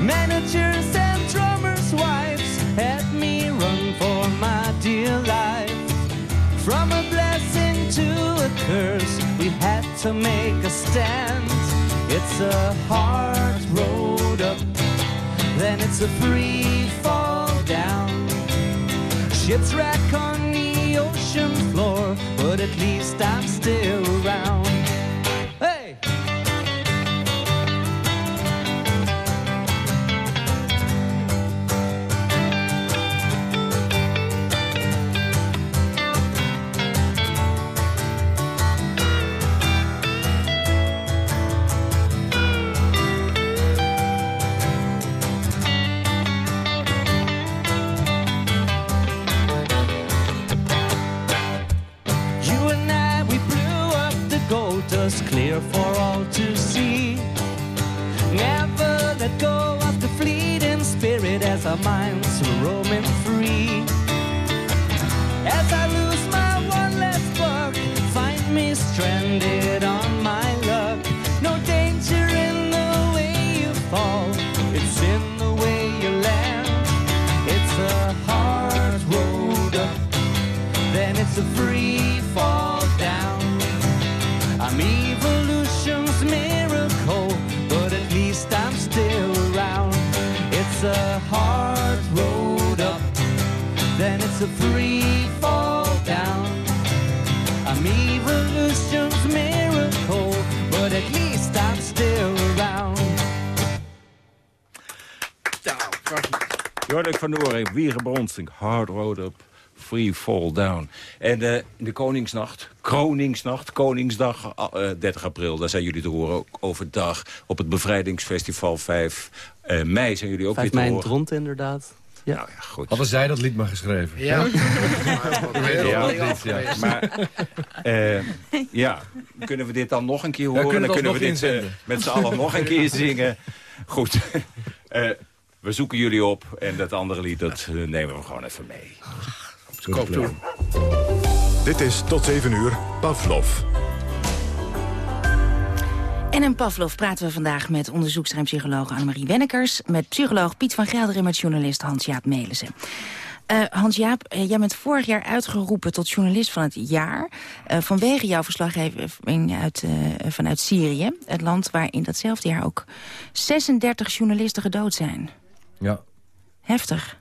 Managers and drummers' wives had me run for my dear life. From a blessing to a curse, we had to make a stand. It's a hard road up, then it's a free fall down. Ships wreck on ocean floor, but at least I'm still around. Hard Road Up, Free Fall Down. En eh, in de Koningsnacht, Kroningsnacht, Koningsdag, uh, 30 april... daar zijn jullie te horen, ook overdag op het Bevrijdingsfestival 5 uh, mei zijn jullie ook 5 weer te mei in horen. het rond, inderdaad. Ja. Nou ja, goed. Hadden zij dat lied maar geschreven? Ja. Ja, dit, ja. Maar eh, ja, kunnen we dit dan nog een keer horen? kunnen dan we kunnen we dit eh, met z'n allen nog een keer zingen. Goed. Eh, we zoeken jullie op en dat andere lied dat eh, nemen we gewoon even mee. Koop toe. Dit is tot 7 uur Pavlov. En in Pavlov praten we vandaag met onderzoekster en psycholoog Annemarie Wennekers... met psycholoog Piet van Gelder en met journalist Hans-Jaap Melissen. Eh, Hans-Jaap, eh, jij bent vorig jaar uitgeroepen tot journalist van het jaar... eh, vanwege jouw verslaggeving uit, eh, vanuit Syrië. Het land waar in datzelfde jaar ook 36 journalisten gedood zijn. Ja. Heftig.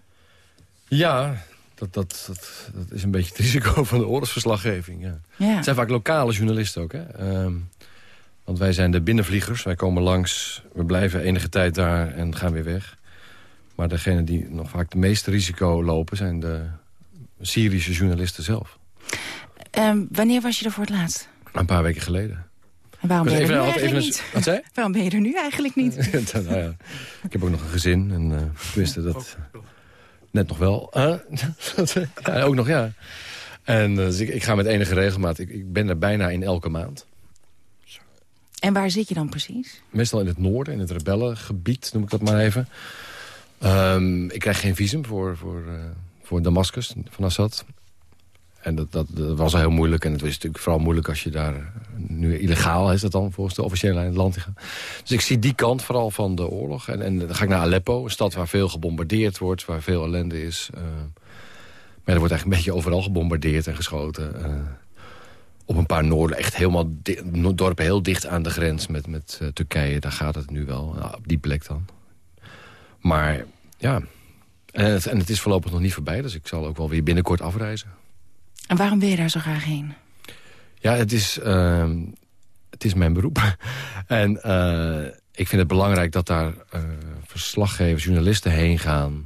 Ja, dat, dat, dat, dat is een beetje het risico van de oorlogsverslaggeving. Ja. Ja. Het zijn vaak lokale journalisten ook. Hè? Ehm, want wij zijn de binnenvliegers. Wij komen langs, we blijven enige tijd daar en gaan weer weg. Maar degenen die nog vaak de meeste risico lopen... zijn de Syrische journalisten zelf. Ehm, wanneer was je er voor het laatst? Een paar weken geleden. En waarom ben je er nu even- eigenlijk even- niet? wat zei? Waarom ben je er nu eigenlijk niet? nou ja, ik heb ook nog een gezin. En uh, tenminste, dat... Net nog wel. Huh? ja, ook nog, ja. En eh, dus ik, ik ga met enige regelmaat. Ik, ik ben er bijna in elke maand. En waar zit je dan precies? Meestal in het noorden, in het rebellengebied, noem ik dat maar even. Ehm, ik krijg geen visum voor, voor, eh, voor Damascus van Assad. En dat, dat, was al heel moeilijk. En het is natuurlijk vooral moeilijk als je daar... eh, Nu illegaal is dat dan, volgens de officiële lijn het land in. Dus ik zie die kant vooral van de oorlog. En, en dan ga ik naar Aleppo, een stad waar veel gebombardeerd wordt. Waar veel ellende is. eh. maar er wordt eigenlijk een beetje overal gebombardeerd en geschoten. eh. op een paar noorden, echt helemaal dorpen heel dicht aan de grens met, met Turkije. Daar gaat het nu wel, Nou, op die plek dan. Maar ja, en het is voorlopig nog niet voorbij. Dus ik zal ook wel weer binnenkort afreizen. En waarom ben je daar zo graag heen? Ja, het is, ehm, het is mijn beroep. en eh, ik vind het belangrijk dat daar eh, verslaggevers, journalisten heen gaan.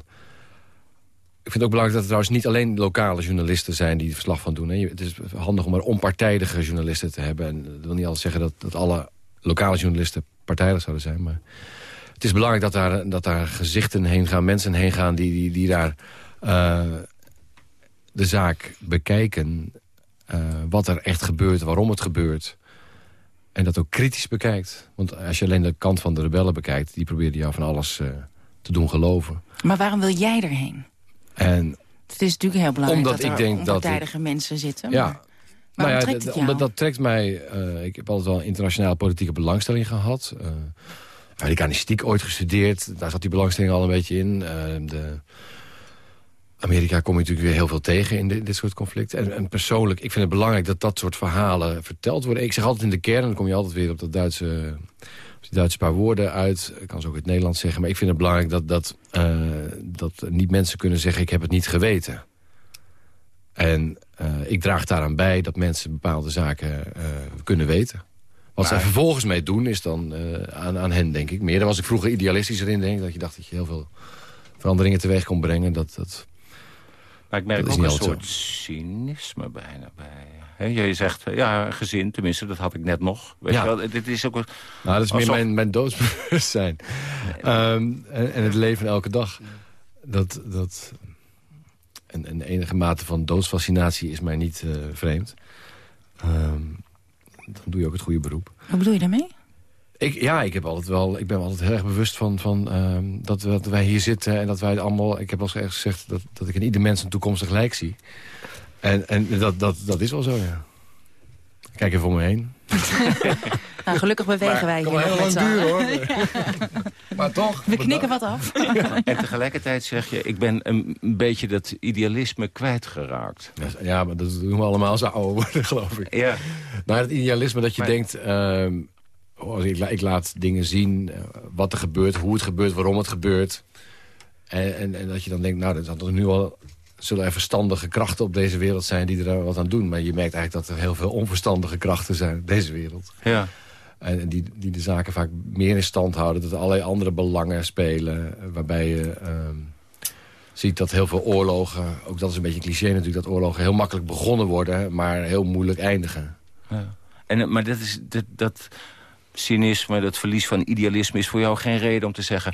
Ik vind het ook belangrijk dat er trouwens niet alleen lokale journalisten zijn die er verslag van doen. Het is handig om er onpartijdige journalisten te hebben. En dat wil niet altijd zeggen dat, dat alle lokale journalisten partijdig zouden zijn. Maar het is belangrijk dat daar, dat daar gezichten heen gaan, mensen heen gaan die, die, die daar eh, de zaak bekijken. eh, wat er echt gebeurt, waarom het gebeurt. En dat ook kritisch bekijkt. Want als je alleen de kant van de rebellen bekijkt... die proberen jou van alles eh, te doen geloven. Maar waarom wil jij erheen? En Het is natuurlijk heel belangrijk Omdat dat ik er denk dat onpartijdige mensen zitten. Ja. Maar nou ja, trekt d- het omdat jou? dat trekt mij... eh, ik heb altijd wel internationale politieke belangstelling gehad. eh Amerikanistiek ooit gestudeerd. Daar zat die belangstelling al een beetje in. De Amerika kom je natuurlijk weer heel veel tegen in dit, dit soort conflicten. En, en persoonlijk, ik vind het belangrijk dat dat soort verhalen verteld worden. Ik zeg altijd in de kern, dan kom je altijd weer op dat Duitse, op die Duitse paar woorden uit. Ik kan ze ook in het Nederlands zeggen. Maar ik vind het belangrijk dat, dat, eh, dat niet mensen kunnen zeggen... ik heb het niet geweten. En eh, ik draag daaraan bij dat mensen bepaalde zaken eh, kunnen weten. Wat zij vervolgens mee doen is dan aan, aan hen, denk ik. Meer dan was ik vroeger idealistischer in, denk ik. Dat je dacht dat je heel veel veranderingen teweeg kon brengen. Dat, dat, Maar ik merk ook een soort cynisme bijna bij. Hè, je zegt, ja, gezin, tenminste, dat had ik net nog. Weet Ja. je wel, dit is ook... een- Nou, dat is meer mijn, mijn doodsbewustzijn. Ehm, en, en het leven elke dag. Dat, dat, en, en de enige mate van doodsfascinatie is mij niet eh, vreemd. Ehm, dan doe je ook het goede beroep. Wat bedoel je daarmee? Ik, ja, ik, heb altijd wel, ik ben me altijd heel erg bewust van, van ehm, dat, dat wij hier zitten... en dat wij het allemaal... Ik heb al eens ergens gezegd dat, dat ik in ieder mens een toekomstig lijk zie. En, en dat, dat, dat is wel zo, ja. Ik Kijk even om me heen. Nou, gelukkig bewegen wij hier nog heel met lang allen. hoor. Ja. Maar toch. We knikken wat af. En tegelijkertijd zeg je, ik ben een, beetje dat idealisme kwijtgeraakt. Ja, maar dat doen we allemaal als we ouder worden, geloof ik. Ja. Maar het idealisme dat je Maar- denkt... ehm, ik, ik laat dingen zien, eh, wat er gebeurt, hoe het gebeurt, waarom het gebeurt. En, en, en dat je dan denkt, nou, dat er nu al zullen er verstandige krachten op deze wereld zijn die er wat aan doen. Maar je merkt eigenlijk dat er heel veel onverstandige krachten zijn op deze wereld. Ja. En die, die de zaken vaak meer in stand houden. Dat er allerlei andere belangen spelen. Waarbij je ehm, ziet dat heel veel oorlogen... ook dat is een beetje een cliché natuurlijk... dat oorlogen heel makkelijk begonnen worden... maar heel moeilijk eindigen. Ja. En, maar dat, is, dat, dat cynisme, dat verlies van idealisme... is voor jou geen reden om te zeggen...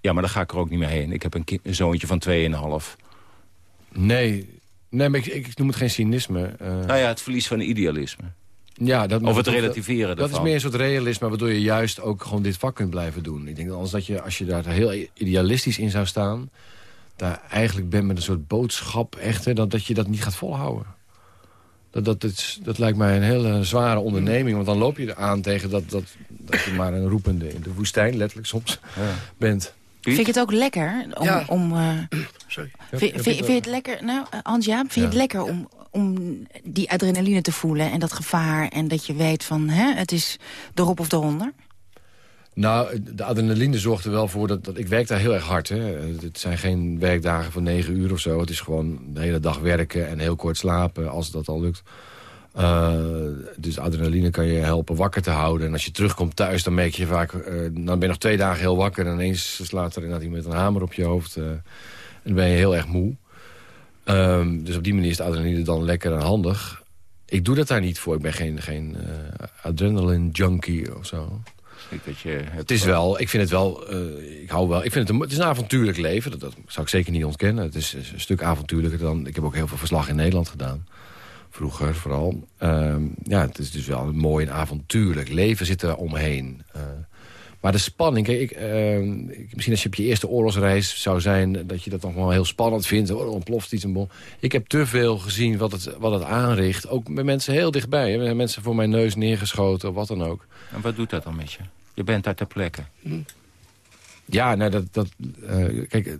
ja, maar dan ga ik er ook niet meer heen. Ik heb een, een zoontje van 2,5. Nee, nee maar ik, ik, noem het geen cynisme. Uh... Nou ja, het verlies van idealisme. Ja, dat, of het relativeren Dat, dat is meer een soort realisme, waardoor je juist ook gewoon dit vak kunt blijven doen. Ik denk dat, dat je, als je daar heel idealistisch in zou staan... daar eigenlijk bent met een soort boodschap echt, hè, dat, dat je dat niet gaat volhouden. Dat, dat, dat, dat lijkt mij een hele zware onderneming. Want dan loop je eraan tegen dat, dat, dat je maar een roepende in de woestijn, letterlijk soms, ja. bent. Vind je het ook lekker om... Ja. om uh, Sorry. Vind, vind, vind, je het lekker, nou, uh, Anja, vind je het lekker om, om die adrenaline te voelen en dat gevaar... en dat je weet van, hè, het is erop of eronder? Nou, de adrenaline zorgt er wel voor dat, dat ik werk daar heel erg hard. Hè. Het zijn geen werkdagen van negen uur of zo. Het is gewoon de hele dag werken en heel kort slapen, als dat al lukt. Uh, dus adrenaline kan je helpen wakker te houden. En als je terugkomt thuis, dan merk je vaak... Dan ben je nog twee dagen heel wakker... en ineens slaat er inderdaad iemand een hamer op je hoofd. Uh, en dan ben je heel erg moe. Um, dus op die manier is de adrenaline dan lekker en handig. Ik doe dat daar niet voor. Ik ben geen, geen adrenaline junkie of zo. Dat je het, het is wel, ik vind het wel, ik hou wel, ik vind het, een, het is een avontuurlijk leven. Dat, dat zou ik zeker niet ontkennen. Het is een stuk avontuurlijker dan, ik heb ook heel veel verslag in Nederland gedaan vroeger vooral. Uh, ja, het is dus wel een mooi en avontuurlijk leven zit er omheen. Uh, maar de spanning, kijk, ik, uh, misschien als je op je eerste oorlogsreis zou zijn... dat je dat nog wel heel spannend vindt, oh, ontploft iets. En bon. Ik heb te veel gezien wat het, wat het aanricht. Ook met mensen heel dichtbij. Hè. Mensen voor mijn neus neergeschoten, of wat dan ook. En wat doet dat dan met je? Je bent daar ter plekke. Hm. Ja, nou, dat, dat, uh, kijk,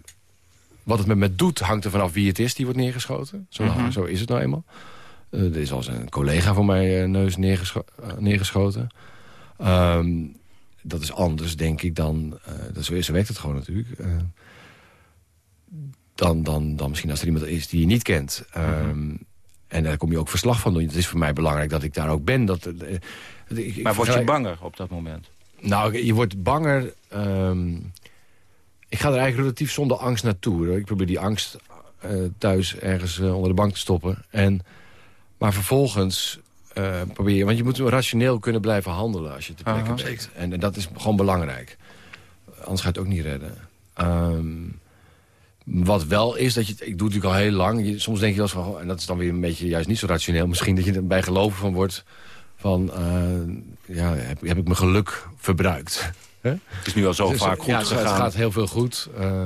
wat het met me doet hangt er vanaf wie het is die wordt neergeschoten. Zo, mm -hmm. zo is het nou eenmaal. Uh, er is al eens een collega van mij uh, neus neergescho neergeschoten. Um, dat is anders, denk ik, dan... dat zo, zo werkt het gewoon natuurlijk. dan, dan, dan misschien als er iemand is die je niet kent. Um, -hmm. En daar kom je ook verslag van doen. Het is voor mij belangrijk dat ik daar ook ben. Dat, ik, maar word je banger op dat moment? Nou, je wordt banger... Um, ik ga er eigenlijk relatief zonder angst naartoe. Ik probeer die angst thuis ergens onder de bank te stoppen. En... Maar vervolgens uh, probeer je... Want je moet rationeel kunnen blijven handelen als je te plekke bent. En, en, dat is gewoon belangrijk. Anders ga je het ook niet redden. Um, wat wel is, dat je, ik doe het natuurlijk al heel lang. Je, soms denk je wel eens van... En dat is dan weer een beetje juist niet zo rationeel. Misschien dat je er bij geloven van wordt... Van, uh, ja, heb, heb, ik mijn geluk verbruikt? Het is nu al zo dus, vaak goed ja, gegaan. Het gaat heel veel goed. Uh,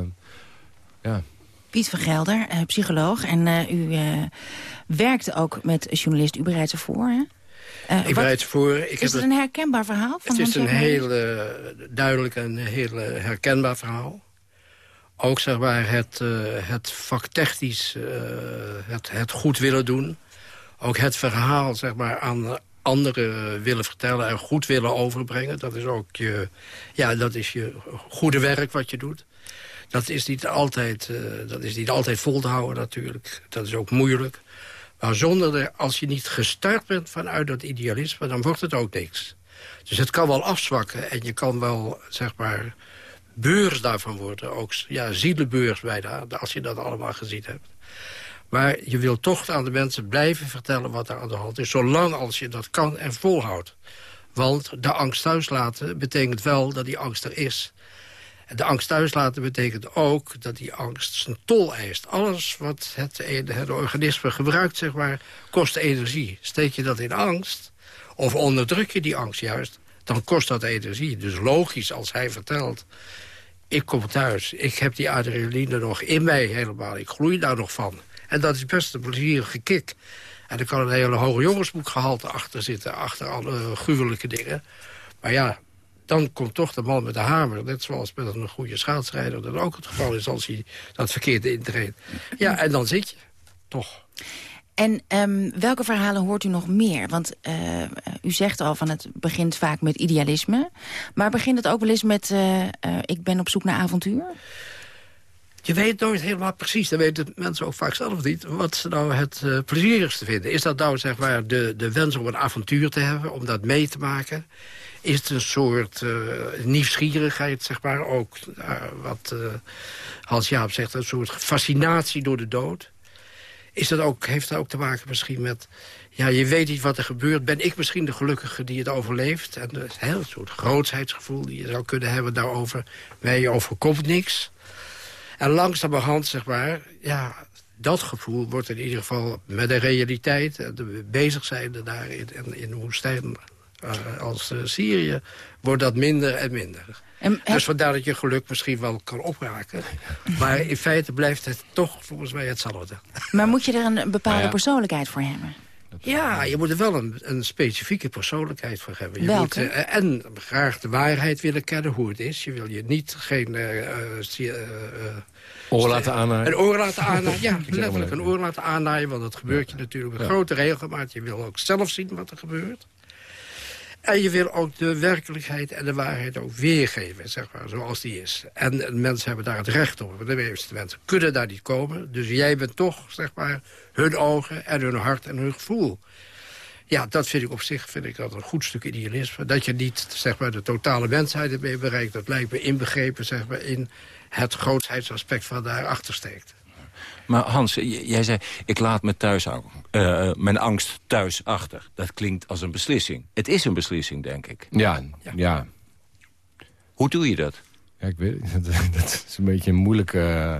ja. Piet van Gelder, uh, psycholoog. En uh, u uh, werkte ook met journalist. U bereidt ze voor, hè? ik bereid ze voor. Ik is het een herkenbaar verhaal? Van het is een heel duidelijk en heel herkenbaar verhaal. Ook zeg maar het, het vaktechnisch, het, het goed willen doen. Ook het verhaal zeg maar, aan anderen willen vertellen en goed willen overbrengen. Dat is ook je, ja, dat is je goede werk wat je doet. Dat is, niet altijd, uh, dat is niet altijd vol te houden natuurlijk. Dat is ook moeilijk. Maar zonder de, als je niet gestart bent vanuit dat idealisme... dan wordt het ook niks. Dus het kan wel afzwakken en je kan wel, zeg maar... beurs daarvan worden. Ook ja, zielenbeurs bijna, als je dat allemaal gezien hebt. Maar je wil toch aan de mensen blijven vertellen wat er aan de hand is... zolang als je dat kan en volhoudt. Want de angst thuis laten betekent wel dat die angst er is... De angst thuis laten betekent ook dat die angst zijn tol eist. Alles wat het, het organisme gebruikt, zeg maar, kost energie. Steek je dat in angst, of onderdruk je die angst juist... dan kost dat energie. Dus logisch, als hij vertelt... ik kom thuis, ik heb die adrenaline nog in mij helemaal. Ik groei daar nog van. En dat is best een plezierige kick. En er kan een hele hoge jongensboekgehalte achter zitten... achter alle gruwelijke dingen. Maar ja, dan komt toch de man met de hamer. Net zoals met een goede schaatsrijder dat ook het geval is als hij dat verkeerde intreedt. Ja, en dan zit je. Toch. En um, welke verhalen hoort u nog meer? Want uh, u zegt al van het begint vaak met idealisme. Maar begint het ook wel eens met uh, uh, ik ben op zoek naar avontuur? Je weet nooit helemaal precies, dat weten mensen ook vaak zelf niet... wat ze nou het plezierigste vinden. Is dat nou zeg maar de, de wens om een avontuur te hebben, om dat mee te maken? Is het een soort uh, nieuwsgierigheid, zeg maar, ook uh, wat Hans-Jaap zegt... een soort fascinatie door de dood? Is dat ook, heeft dat ook te maken misschien met... ja, je weet niet wat er gebeurt. Ben ik misschien de gelukkige die het overleeft? En een soort grootsheidsgevoel die je zou kunnen hebben daarover. Mij overkomt niks. En langzamerhand, zeg maar, ja, dat gevoel wordt in ieder geval met de realiteit... en bezig zijn daar in, in, de woestijn als uh, Syrië... wordt dat minder en minder. En, dus vandaar dat je geluk misschien wel kan opraken. Maar in feite blijft het toch volgens mij hetzelfde. Maar moet je er een bepaalde ja. persoonlijkheid voor hebben? Ja, je moet er wel een, een specifieke persoonlijkheid voor hebben. Je Welke? moet uh, en graag de waarheid willen kennen hoe het is. Je wil je niet geen... Uh, oor laten aannaaien. Een oor laten aannaaien, ja. letterlijk een oor laten aannaaien. Want dat gebeurt je natuurlijk met ja. grote regelmaat. Je wil ook zelf zien wat er gebeurt. En je wil ook de werkelijkheid en de waarheid ook weergeven, zeg maar, zoals die is. En mensen hebben daar het recht op. De meeste mensen kunnen daar niet komen. Dus jij bent toch, zeg maar, hun ogen en hun hart en hun gevoel. Ja, dat vind ik op zich vind ik dat een goed stuk idealisme. Dat je niet zeg maar, de totale mensheid ermee bereikt. Dat lijkt me inbegrepen zeg maar, in het grootheidsaspect van daarachter steekt. Maar Hans, jij zei, ik laat me thuis, uh, mijn angst thuis achter. Dat klinkt als een beslissing. Het is een beslissing, denk ik. Ja, ja. ja. Hoe doe je dat? Ja, ik weet dat, dat is een beetje een moeilijke... Uh...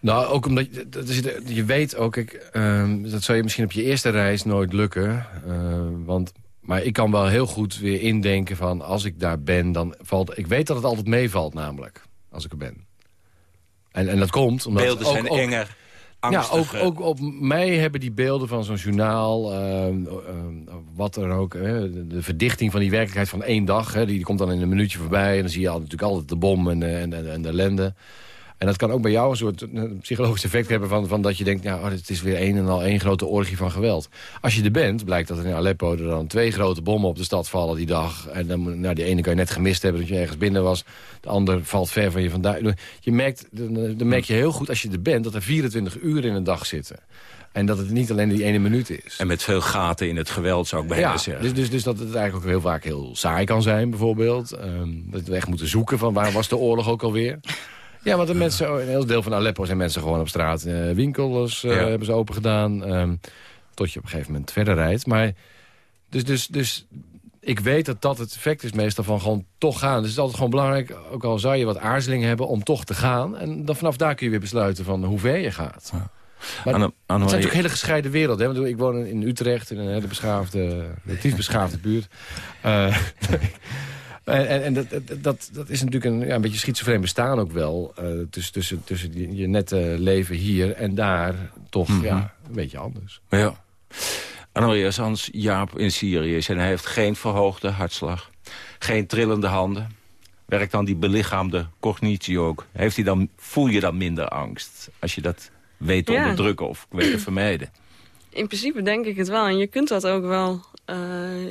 Nou, ook omdat je, je weet ook, ik, uh, dat zou je misschien op je eerste reis nooit lukken. Uh, want, maar ik kan wel heel goed weer indenken van als ik daar ben, dan valt... Ik weet dat het altijd meevalt namelijk, als ik er ben. En, en dat komt omdat... Beelden zijn ook, enger, Ja, ook, ook op mij hebben die beelden van zo'n journaal... Uh, uh, wat er ook, de, de, verdichting van die werkelijkheid van één dag... die, die komt dan in een minuutje voorbij... en dan zie je natuurlijk altijd de bom en, en, en, en de ellende... En dat kan ook bij jou een soort psychologisch effect hebben... van, van dat je denkt, nou, oh, het is weer een en al één grote orgie van geweld. Als je er bent, blijkt dat in Aleppo er dan twee grote bommen op de stad vallen die dag. En dan, nou, die ene kan je net gemist hebben dat je ergens binnen was. De ander valt ver van je vandaan. Je merkt, dan merk je heel goed als je er bent... dat er 24 uur in een dag zitten. En dat het niet alleen die ene minuut is. En met veel gaten in het geweld, zou ik bijna ja, zeggen. Dus, dus, dus dat het eigenlijk ook heel vaak heel saai kan zijn, bijvoorbeeld. Um, dat we echt moeten zoeken van waar was de oorlog ook alweer. Ja, want de mensen, een heel deel van Aleppo zijn mensen gewoon op straat. Uh, winkels uh, ja. hebben ze open gedaan. Um, tot je op een gegeven moment verder rijdt. Maar dus, dus, dus ik weet dat dat het effect is meestal van gewoon toch gaan. Dus het is altijd gewoon belangrijk, ook al zou je wat aarzeling hebben... om toch te gaan. En dan vanaf daar kun je weer besluiten van hoe ver je gaat. Ja. Maar Anne, Anne, het zijn natuurlijk hele gescheiden werelden. Hè? Ik woon in Utrecht, in een hele beschaafde, relatief beschaafde buurt. Uh, En, en, en dat, dat, dat is natuurlijk een, ja, een beetje schizofreen bestaan ook wel. Uh, tussen, tussen, tussen je nette leven hier en daar toch mm -hmm. ja, een beetje anders. Ja. Annemarie Hans Jaap in Syrië is en hij heeft geen verhoogde hartslag. Geen trillende handen. Werkt dan die belichaamde cognitie ook? Heeft hij dan, voel je dan minder angst? Als je dat weet te ja. onderdrukken of weet te vermijden? In principe denk ik het wel. En je kunt dat ook wel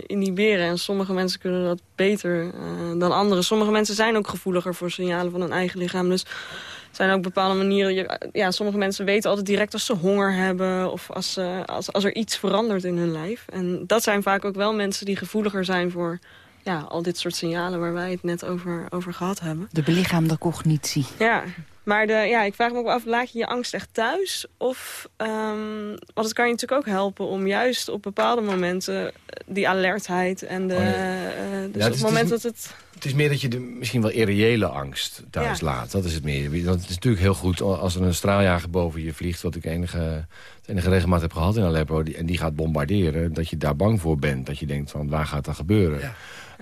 inhiberen. En sommige mensen kunnen dat beter uh, dan anderen. Sommige mensen zijn ook gevoeliger voor signalen van hun eigen lichaam. Dus er zijn ook bepaalde manieren... Je, ja, sommige mensen weten altijd direct als ze honger hebben... of als, als, als er iets verandert in hun lijf. En dat zijn vaak ook wel mensen die gevoeliger zijn voor... Ja, al dit soort signalen waar wij het net over, over gehad hebben. De belichaamde cognitie. Ja, maar de, ja, ik vraag me ook af, laat je je angst echt thuis? Of, um, want het kan je natuurlijk ook helpen om juist op bepaalde momenten... die alertheid en de... Oh, ja. uh, dus ja, op het moment dat het... Het is meer dat je de misschien wel irreële angst thuis ja. laat. Dat is het meer. Dat is natuurlijk heel goed als er een straaljager boven je vliegt... wat ik enige, enige regelmaat heb gehad in Aleppo... Die, en die gaat bombarderen, dat je daar bang voor bent. Dat je denkt van, waar gaat dat gebeuren? Ja.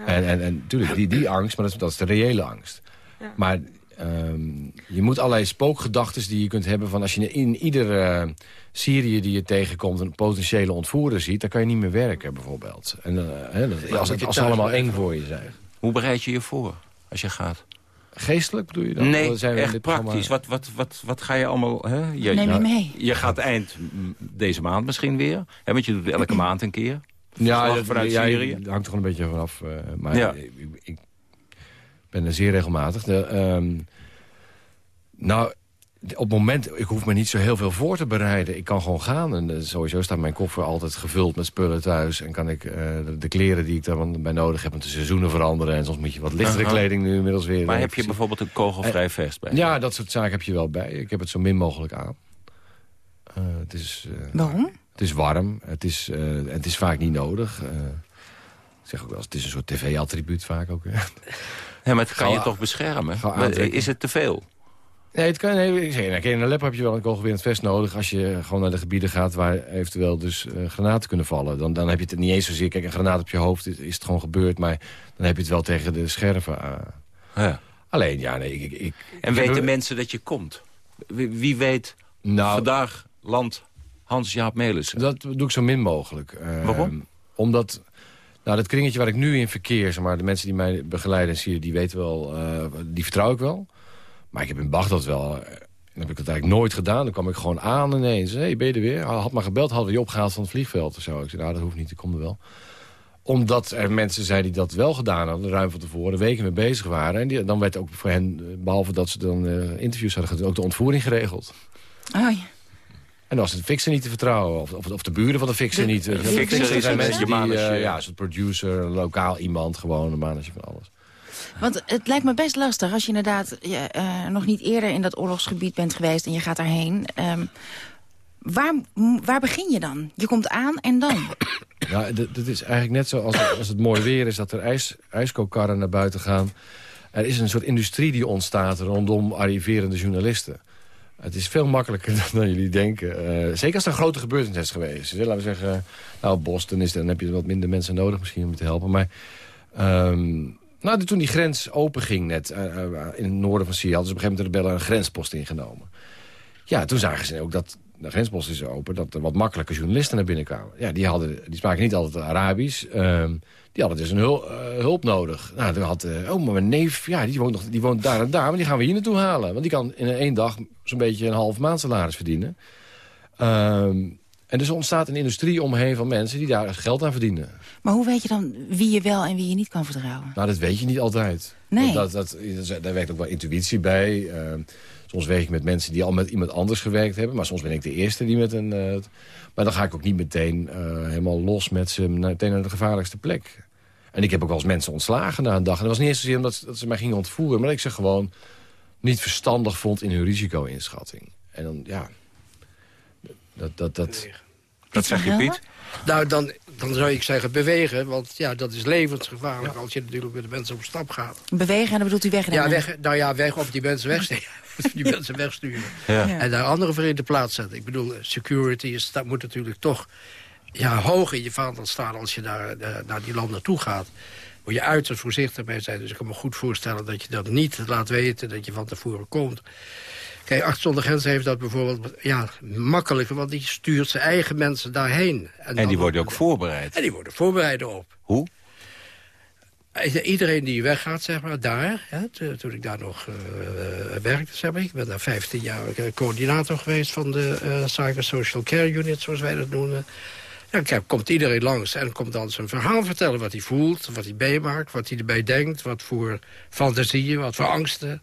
En, en, en natuurlijk, die, die angst, maar dat is, dat is de reële angst. Maar Um, je moet allerlei spookgedachten die je kunt hebben... van als je in iedere uh, Syrië die je tegenkomt... een potentiële ontvoerder ziet, dan kan je niet meer werken bijvoorbeeld. En, uh, hè, dat, als, als, als ze allemaal eng voor je zijn. Hoe bereid je je voor als je gaat? Geestelijk bedoel je dan? Nee, zijn we echt praktisch. Wat, wat, wat, wat ga je allemaal... Hè? Je, Neem je mee. Je gaat eind deze maand misschien weer. Hè, want je doet elke maand een keer. Ja, dat, vanuit ja, Syrië. dat hangt er gewoon een beetje vanaf. Uh, maar ja. ik, ik ben er zeer regelmatig. De, um, Nou, op het moment, ik hoef me niet zo heel veel voor te bereiden. Ik kan gewoon gaan. En uh, sowieso staat mijn koffer altijd gevuld met spullen thuis. En kan ik uh, de, de, kleren die ik daarbij nodig heb... met de seizoenen veranderen. En soms moet je wat lichtere uh -huh. kleding nu inmiddels weer... Maar heb je bijvoorbeeld een kogelvrij vest bij? Ja, dat soort zaken heb je wel bij. Ik heb het zo min mogelijk aan. het is, Waarom? Het is warm. Het is, het is vaak niet nodig. ik zeg ook wel eens, het is een soort tv-attribuut vaak ook. Ja, maar het kan je toch beschermen? Is het te veel? Nee, het kan, nee, in een lab heb je wel een kogelwerend vest nodig... als je gewoon naar de gebieden gaat waar eventueel dus uh, granaten kunnen vallen. Dan, dan heb je het niet eens zozeer... Kijk, een granaat op je hoofd is, is het gewoon gebeurd... maar dan heb je het wel tegen de scherven. Uh. Ja. Alleen, ja, nee, ik... ik en weten mensen dat je komt? Wie, wie weet nou, vandaag land Hans-Jaap Melissen? Dat doe ik zo min mogelijk. Uh, Waarom? Omdat... Nou, dat kringetje waar ik nu in verkeer, zeg maar, de mensen die mij begeleiden en zie, die weten wel, uh, die vertrouw ik wel. Maar ik heb in Bagdad wel, uh, heb ik dat eigenlijk nooit gedaan. Dan kwam ik gewoon aan ineens. Hé, hey, ben je er weer? Had maar gebeld, hadden we je opgehaald van het vliegveld of zo. Ik zei, nou, dat hoeft niet, ik kom er wel. Omdat er mensen zijn die dat wel gedaan hadden, ruim van tevoren, weken mee bezig waren. En die, dan werd ook voor hen, behalve dat ze dan interviews hadden gedaan, ook de ontvoering geregeld. Oh. En was het fixer niet te vertrouwen. Of, of, of de buren van de fixer niet. De, de fixer zijn mensen die, uh, ja, een soort producer, een lokaal iemand, gewoon een manager van alles. Want het lijkt me best lastig als je inderdaad je, uh, nog niet eerder in dat oorlogsgebied bent geweest en je gaat daarheen. Um, waar, waar begin je dan? Je komt aan en dan? Ja, dat is eigenlijk net zo als, als het mooi weer is dat er ijs, ijskookkarren naar buiten gaan. Er is een soort industrie die ontstaat rondom arriverende journalisten. Het is veel makkelijker dan jullie denken. Uh, zeker als er een grote gebeurtenis is geweest. Dus, laten we zeggen, nou Boston is, dan heb je wat minder mensen nodig misschien om te helpen. Maar um, nou, toen die grens open ging net uh, in het noorden van Syrië... hadden ze op een gegeven moment rebellen een grenspost ingenomen. Ja, toen zagen ze ook dat de grenspost is open... dat er wat makkelijke journalisten naar binnen kwamen. Ja, die, hadden, die spraken niet altijd Arabisch. Uh, die hadden dus een hul, uh, hulp nodig. Nou, toen had, uh, oh, maar mijn neef, ja, die woont, nog, die woont daar en daar... maar die gaan we hier naartoe halen. Want die kan in één dag zo'n beetje een half maand salaris verdienen. Um, en dus ontstaat een industrie omheen van mensen die daar geld aan verdienen. Maar hoe weet je dan wie je wel en wie je niet kan vertrouwen? Nou, dat weet je niet altijd. Nee. Dat, dat, dat, daar werkt ook wel intuïtie bij. Uh, soms werk ik met mensen die al met iemand anders gewerkt hebben. Maar soms ben ik de eerste die met een... Uh, maar dan ga ik ook niet meteen uh, helemaal los met ze meteen naar de gevaarlijkste plek. En ik heb ook wel eens mensen ontslagen na een dag. En dat was niet eens zozeer omdat dat ze mij gingen ontvoeren. Maar ik ze gewoon niet verstandig vond in hun risico-inschatting. En dan, ja... Dat, dat, dat, dat zeg je, Piet? Nou, dan, dan zou ik zeggen bewegen. Want ja, dat is levensgevaarlijk als je natuurlijk met de mensen op stap gaat. Bewegen, en dan bedoelt u wegrennen? Ja, weg, nou ja, weg of die mensen wegsturen. die mensen wegsturen. Ja. En daar andere voor in de plaats zetten. Ik bedoel, security is, dat moet natuurlijk toch ja, hoog in je vaandel staan... als je naar, naar die landen toe gaat. Moet je uiterst voorzichtig mee zijn. Dus ik kan me goed voorstellen dat je dat niet laat weten... dat je van tevoren komt. Kijk, Arts zonder Grenzen heeft dat bijvoorbeeld ja, makkelijker... want die stuurt zijn eigen mensen daarheen. En, en die worden ook voorbereid. En die worden voorbereid op. Hoe? Iedereen die weggaat, zeg maar, daar... Hè, toen ik daar nog uh, werkte, zeg maar... ik ben daar 15 jaar coördinator geweest... van de uh, Psychosocial Care Unit, zoals wij dat noemen... Kijk, komt iedereen langs en komt dan zijn verhaal vertellen... wat hij voelt, wat hij meemaakt, wat hij erbij denkt... wat voor fantasieën, wat voor angsten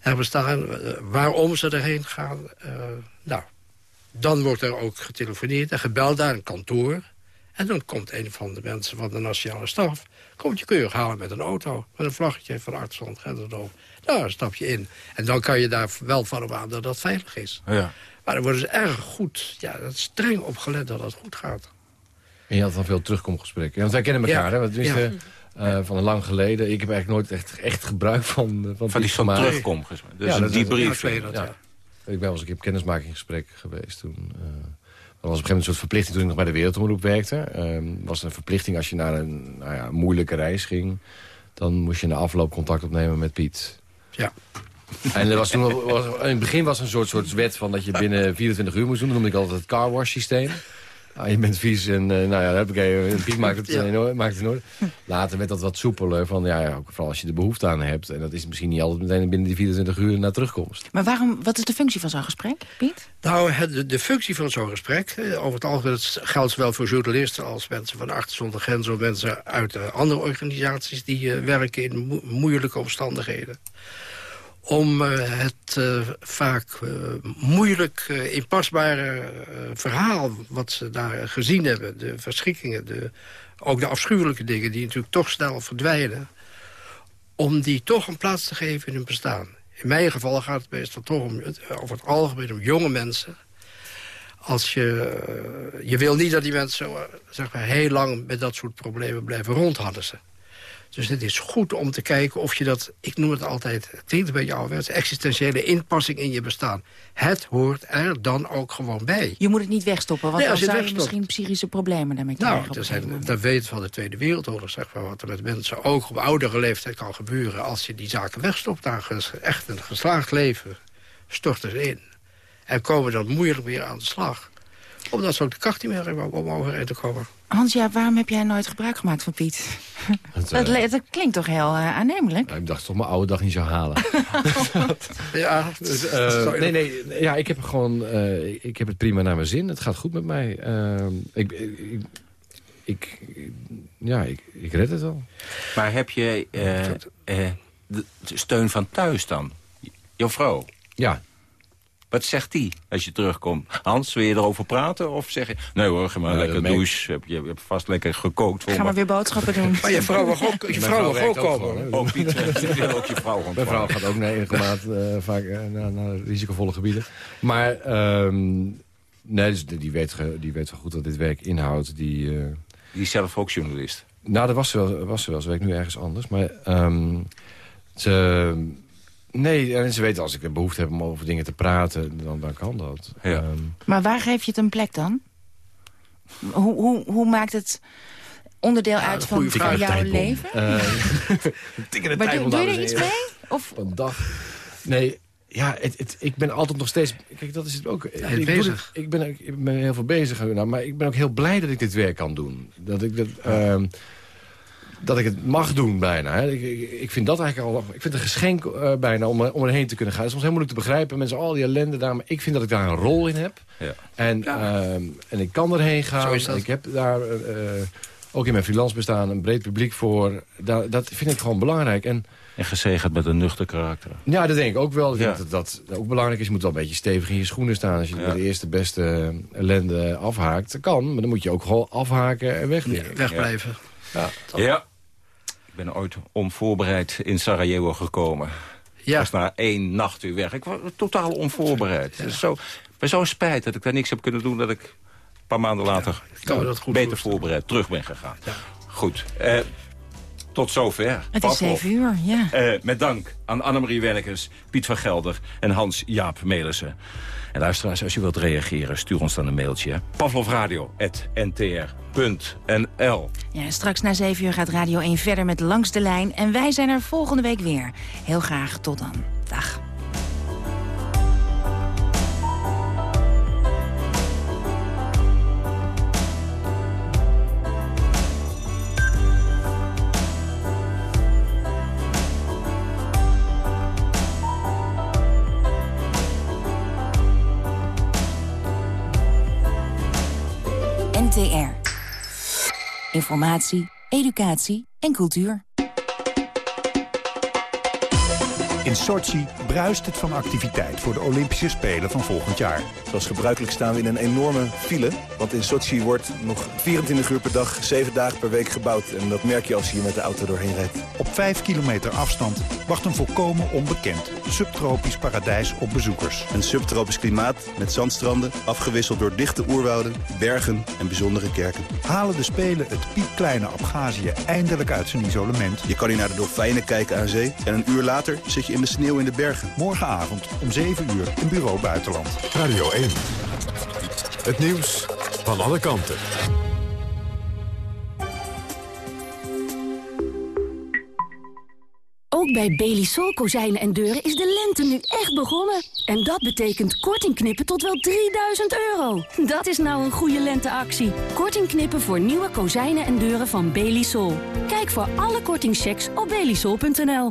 er bestaan, waarom ze erheen gaan. Uh, nou, dan wordt er ook getelefoneerd en gebeld naar een kantoor. En dan komt een van de mensen van de nationale staf... komt je keurig halen met een auto, met een vlaggetje van Artsland Grensendoof. Daar stap je in. En dan kan je daar wel van op aan dat dat veilig is. Ja. Maar dan worden ze erg goed, ja, dat is streng opgelet dat dat goed gaat. En je had dan veel terugkomgesprekken. Want wij kennen elkaar, ja. hè? Tenminste, ja. Uh, van een lang geleden. Ik heb eigenlijk nooit echt, echt gebruik van Van, van die van terugkom. Dus ja, een debrief. Ja, dat, ja. Ik ben wel eens een keer op kennismakingsgesprek geweest toen. Uh, er was op een gegeven moment een soort verplichting toen ik nog bij de Wereldomroep werkte. Uh, was een verplichting als je naar een nou ja, moeilijke reis ging. Dan moest je na afloop contact opnemen met Piet. Ja. En er was toen, was, in het begin was een soort, soort wet van dat je binnen 24 uur moest doen. Dat noemde ik altijd het car wash systeem. Ah, je bent vies en uh, nou ja, heb ik Piet maakt het, ja. in orde, maakt het in orde. Later werd dat wat soepeler, van, ja, ja, vooral als je de behoefte aan hebt. En dat is misschien niet altijd meteen binnen die 24 uur naar terugkomst. Maar waarom, wat is de functie van zo'n gesprek, Piet? Nou, de, de functie van zo'n gesprek, over het algemeen geldt zowel voor journalisten als mensen van Achter Zonder Grenzen... of mensen uit uh, andere organisaties die uh, werken in mo moeilijke omstandigheden om het vaak moeilijk inpasbare verhaal... wat ze daar gezien hebben, de verschrikkingen... De, ook de afschuwelijke dingen die natuurlijk toch snel verdwijnen... om die toch een plaats te geven in hun bestaan. In mijn geval gaat het meestal toch om, over het algemeen om jonge mensen als je, eh, je wil niet dat die mensen eh, zeg maar, heel lang met dat soort problemen blijven rondhadden. Dus het is goed om te kijken of je dat, ik noem het altijd, het klinkt een beetje ouderwets, existentiële inpassing in je bestaan. Het hoort er dan ook gewoon bij. Je moet het niet wegstoppen, want dan zou je misschien psychische problemen daarmee krijgen. Nou, dat, zijn, dat weten we van de Tweede Wereldoorlog, zeg maar, wat er met mensen ook op oudere leeftijd kan gebeuren. Als je die zaken wegstopt, dan echt een geslaagd leven stort erin. En komen dan moeilijk weer aan de slag. Omdat ze ook de kracht niet meer hebben om overheen te komen. Hans, ja, waarom heb jij nooit gebruik gemaakt van Piet? Het, uh, dat, klinkt toch heel uh, aannemelijk? ik dacht toch mijn oude dag niet zou halen. ja, dus, uh, nee, nee, ja, ik heb gewoon, ik heb het prima naar mijn zin. Het gaat goed met mij. Ehm, ik, ik, ik, ja, ik, ik red het wel. Maar heb je de steun van thuis dan? Jouw vrouw? Ja. Wat zegt die als je terugkomt? Hans, wil je erover praten? Of zeg je, nee hoor, ga maar lekker douche. Heb, je hebt vast lekker gekookt. Voor ga maar weer boodschappen doen. Maar je vrouw mag ook, je vrouw mag ook komen. Ook Piet, wil ook je vrouw Mijn vrouw gaat ook naar enige maat uh, vaak uh, naar, naar, risicovolle gebieden. Maar um, nee, dus die, weet, die weet wel goed wat dit werk inhoudt. Die, uh, die is zelf ook journalist. Nou, dat was ze wel. Was ze wel. Ze werkt nu ergens anders. Maar um, ze Nee, en ze weten als ik een behoefte heb om over dingen te praten, dan, dan kan dat. Ja. Ehm, maar waar geef je het een plek dan? Hoe, hoe, hoe maakt het onderdeel uit van, van jouw leven? Uh, maar doe, doe je er iets mee? Of? Een dag. Nee, ja, het, het, ik ben altijd nog steeds... Kijk, dat is het ook. ik, bezig. ik, ben, ik ben heel veel bezig. Nou, maar ik ben ook heel blij dat ik dit werk kan doen. Dat ik dat... Uh, dat ik het mag doen bijna. Hè. Ik, ik, vind dat eigenlijk al... Ik vind het een geschenk uh, bijna om, om erheen te kunnen gaan. Het is soms heel moeilijk te begrijpen. Mensen, al die ellende daar. Maar ik vind dat ik daar een rol in heb. Ja. En, ja. Uh, en ik kan erheen gaan. Ik heb daar... Uh, ook in mijn freelance bestaan een breed publiek voor. Dat, dat vind ik gewoon belangrijk. En, en gezegend met een nuchter karakter. Ja, dat denk ik ook wel. Ik ja. dat, dat ook belangrijk is. Je moet wel een beetje stevig in je schoenen staan. Als je ja. de eerste beste ellende afhaakt. Dat kan, maar dan moet je ook gewoon afhaken en weg. wegblijven. Ja. ja ben ooit onvoorbereid in Sarajevo gekomen. Ja. was na één nacht weer weg. Ik was totaal onvoorbereid. Ja. zo, bij zo'n spijt dat ik daar niks heb kunnen doen... dat ik een paar maanden later ja, beter voorbereid terug ben gegaan. Ja. Goed. Eh, tot zover. Het is zeven uur, ja. Uh, met dank aan Annemarie Werkers, Piet van Gelder en Hans-Jaap Melissen. En luisteraars, als je wilt reageren, stuur ons dan een mailtje. pavlovradio.ntr.nl Ja, straks na 7 uur gaat Radio 1 verder met Langs de Lijn. En wij zijn er volgende week weer. Heel graag tot dan. Dag. Informatie, educatie en cultuur. In Sochi bruist het van activiteit voor de Olympische Spelen van volgend jaar. Zoals gebruikelijk staan we in een enorme file. Want in Sochi wordt nog 24 uur per dag, 7 dagen per week gebouwd. En dat merk je als je hier met de auto doorheen rijdt. Op 5 kilometer afstand wacht een volkomen onbekend subtropisch paradijs op bezoekers. Een subtropisch klimaat met zandstranden, afgewisseld door dichte oerwouden, bergen en bijzondere kerken. Halen de Spelen het piepkleine Abhazie eindelijk uit zijn isolement? Je kan hier naar de dolfijnen kijken aan zee. En een uur later zit je in de sneeuw in de bergen. Morgenavond om 7 uur in Bureau Buitenland. Radio 1. Het nieuws van alle kanten. Ook bij Belisol kozijnen en deuren is de lente nu echt begonnen. En dat betekent korting knippen tot wel 3000 euro. Dat is nou een goede lenteactie. Korting knippen voor nieuwe kozijnen en deuren van Belisol. Kijk voor alle kortingchecks op belisol.nl.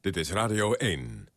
Dit is Radio 1.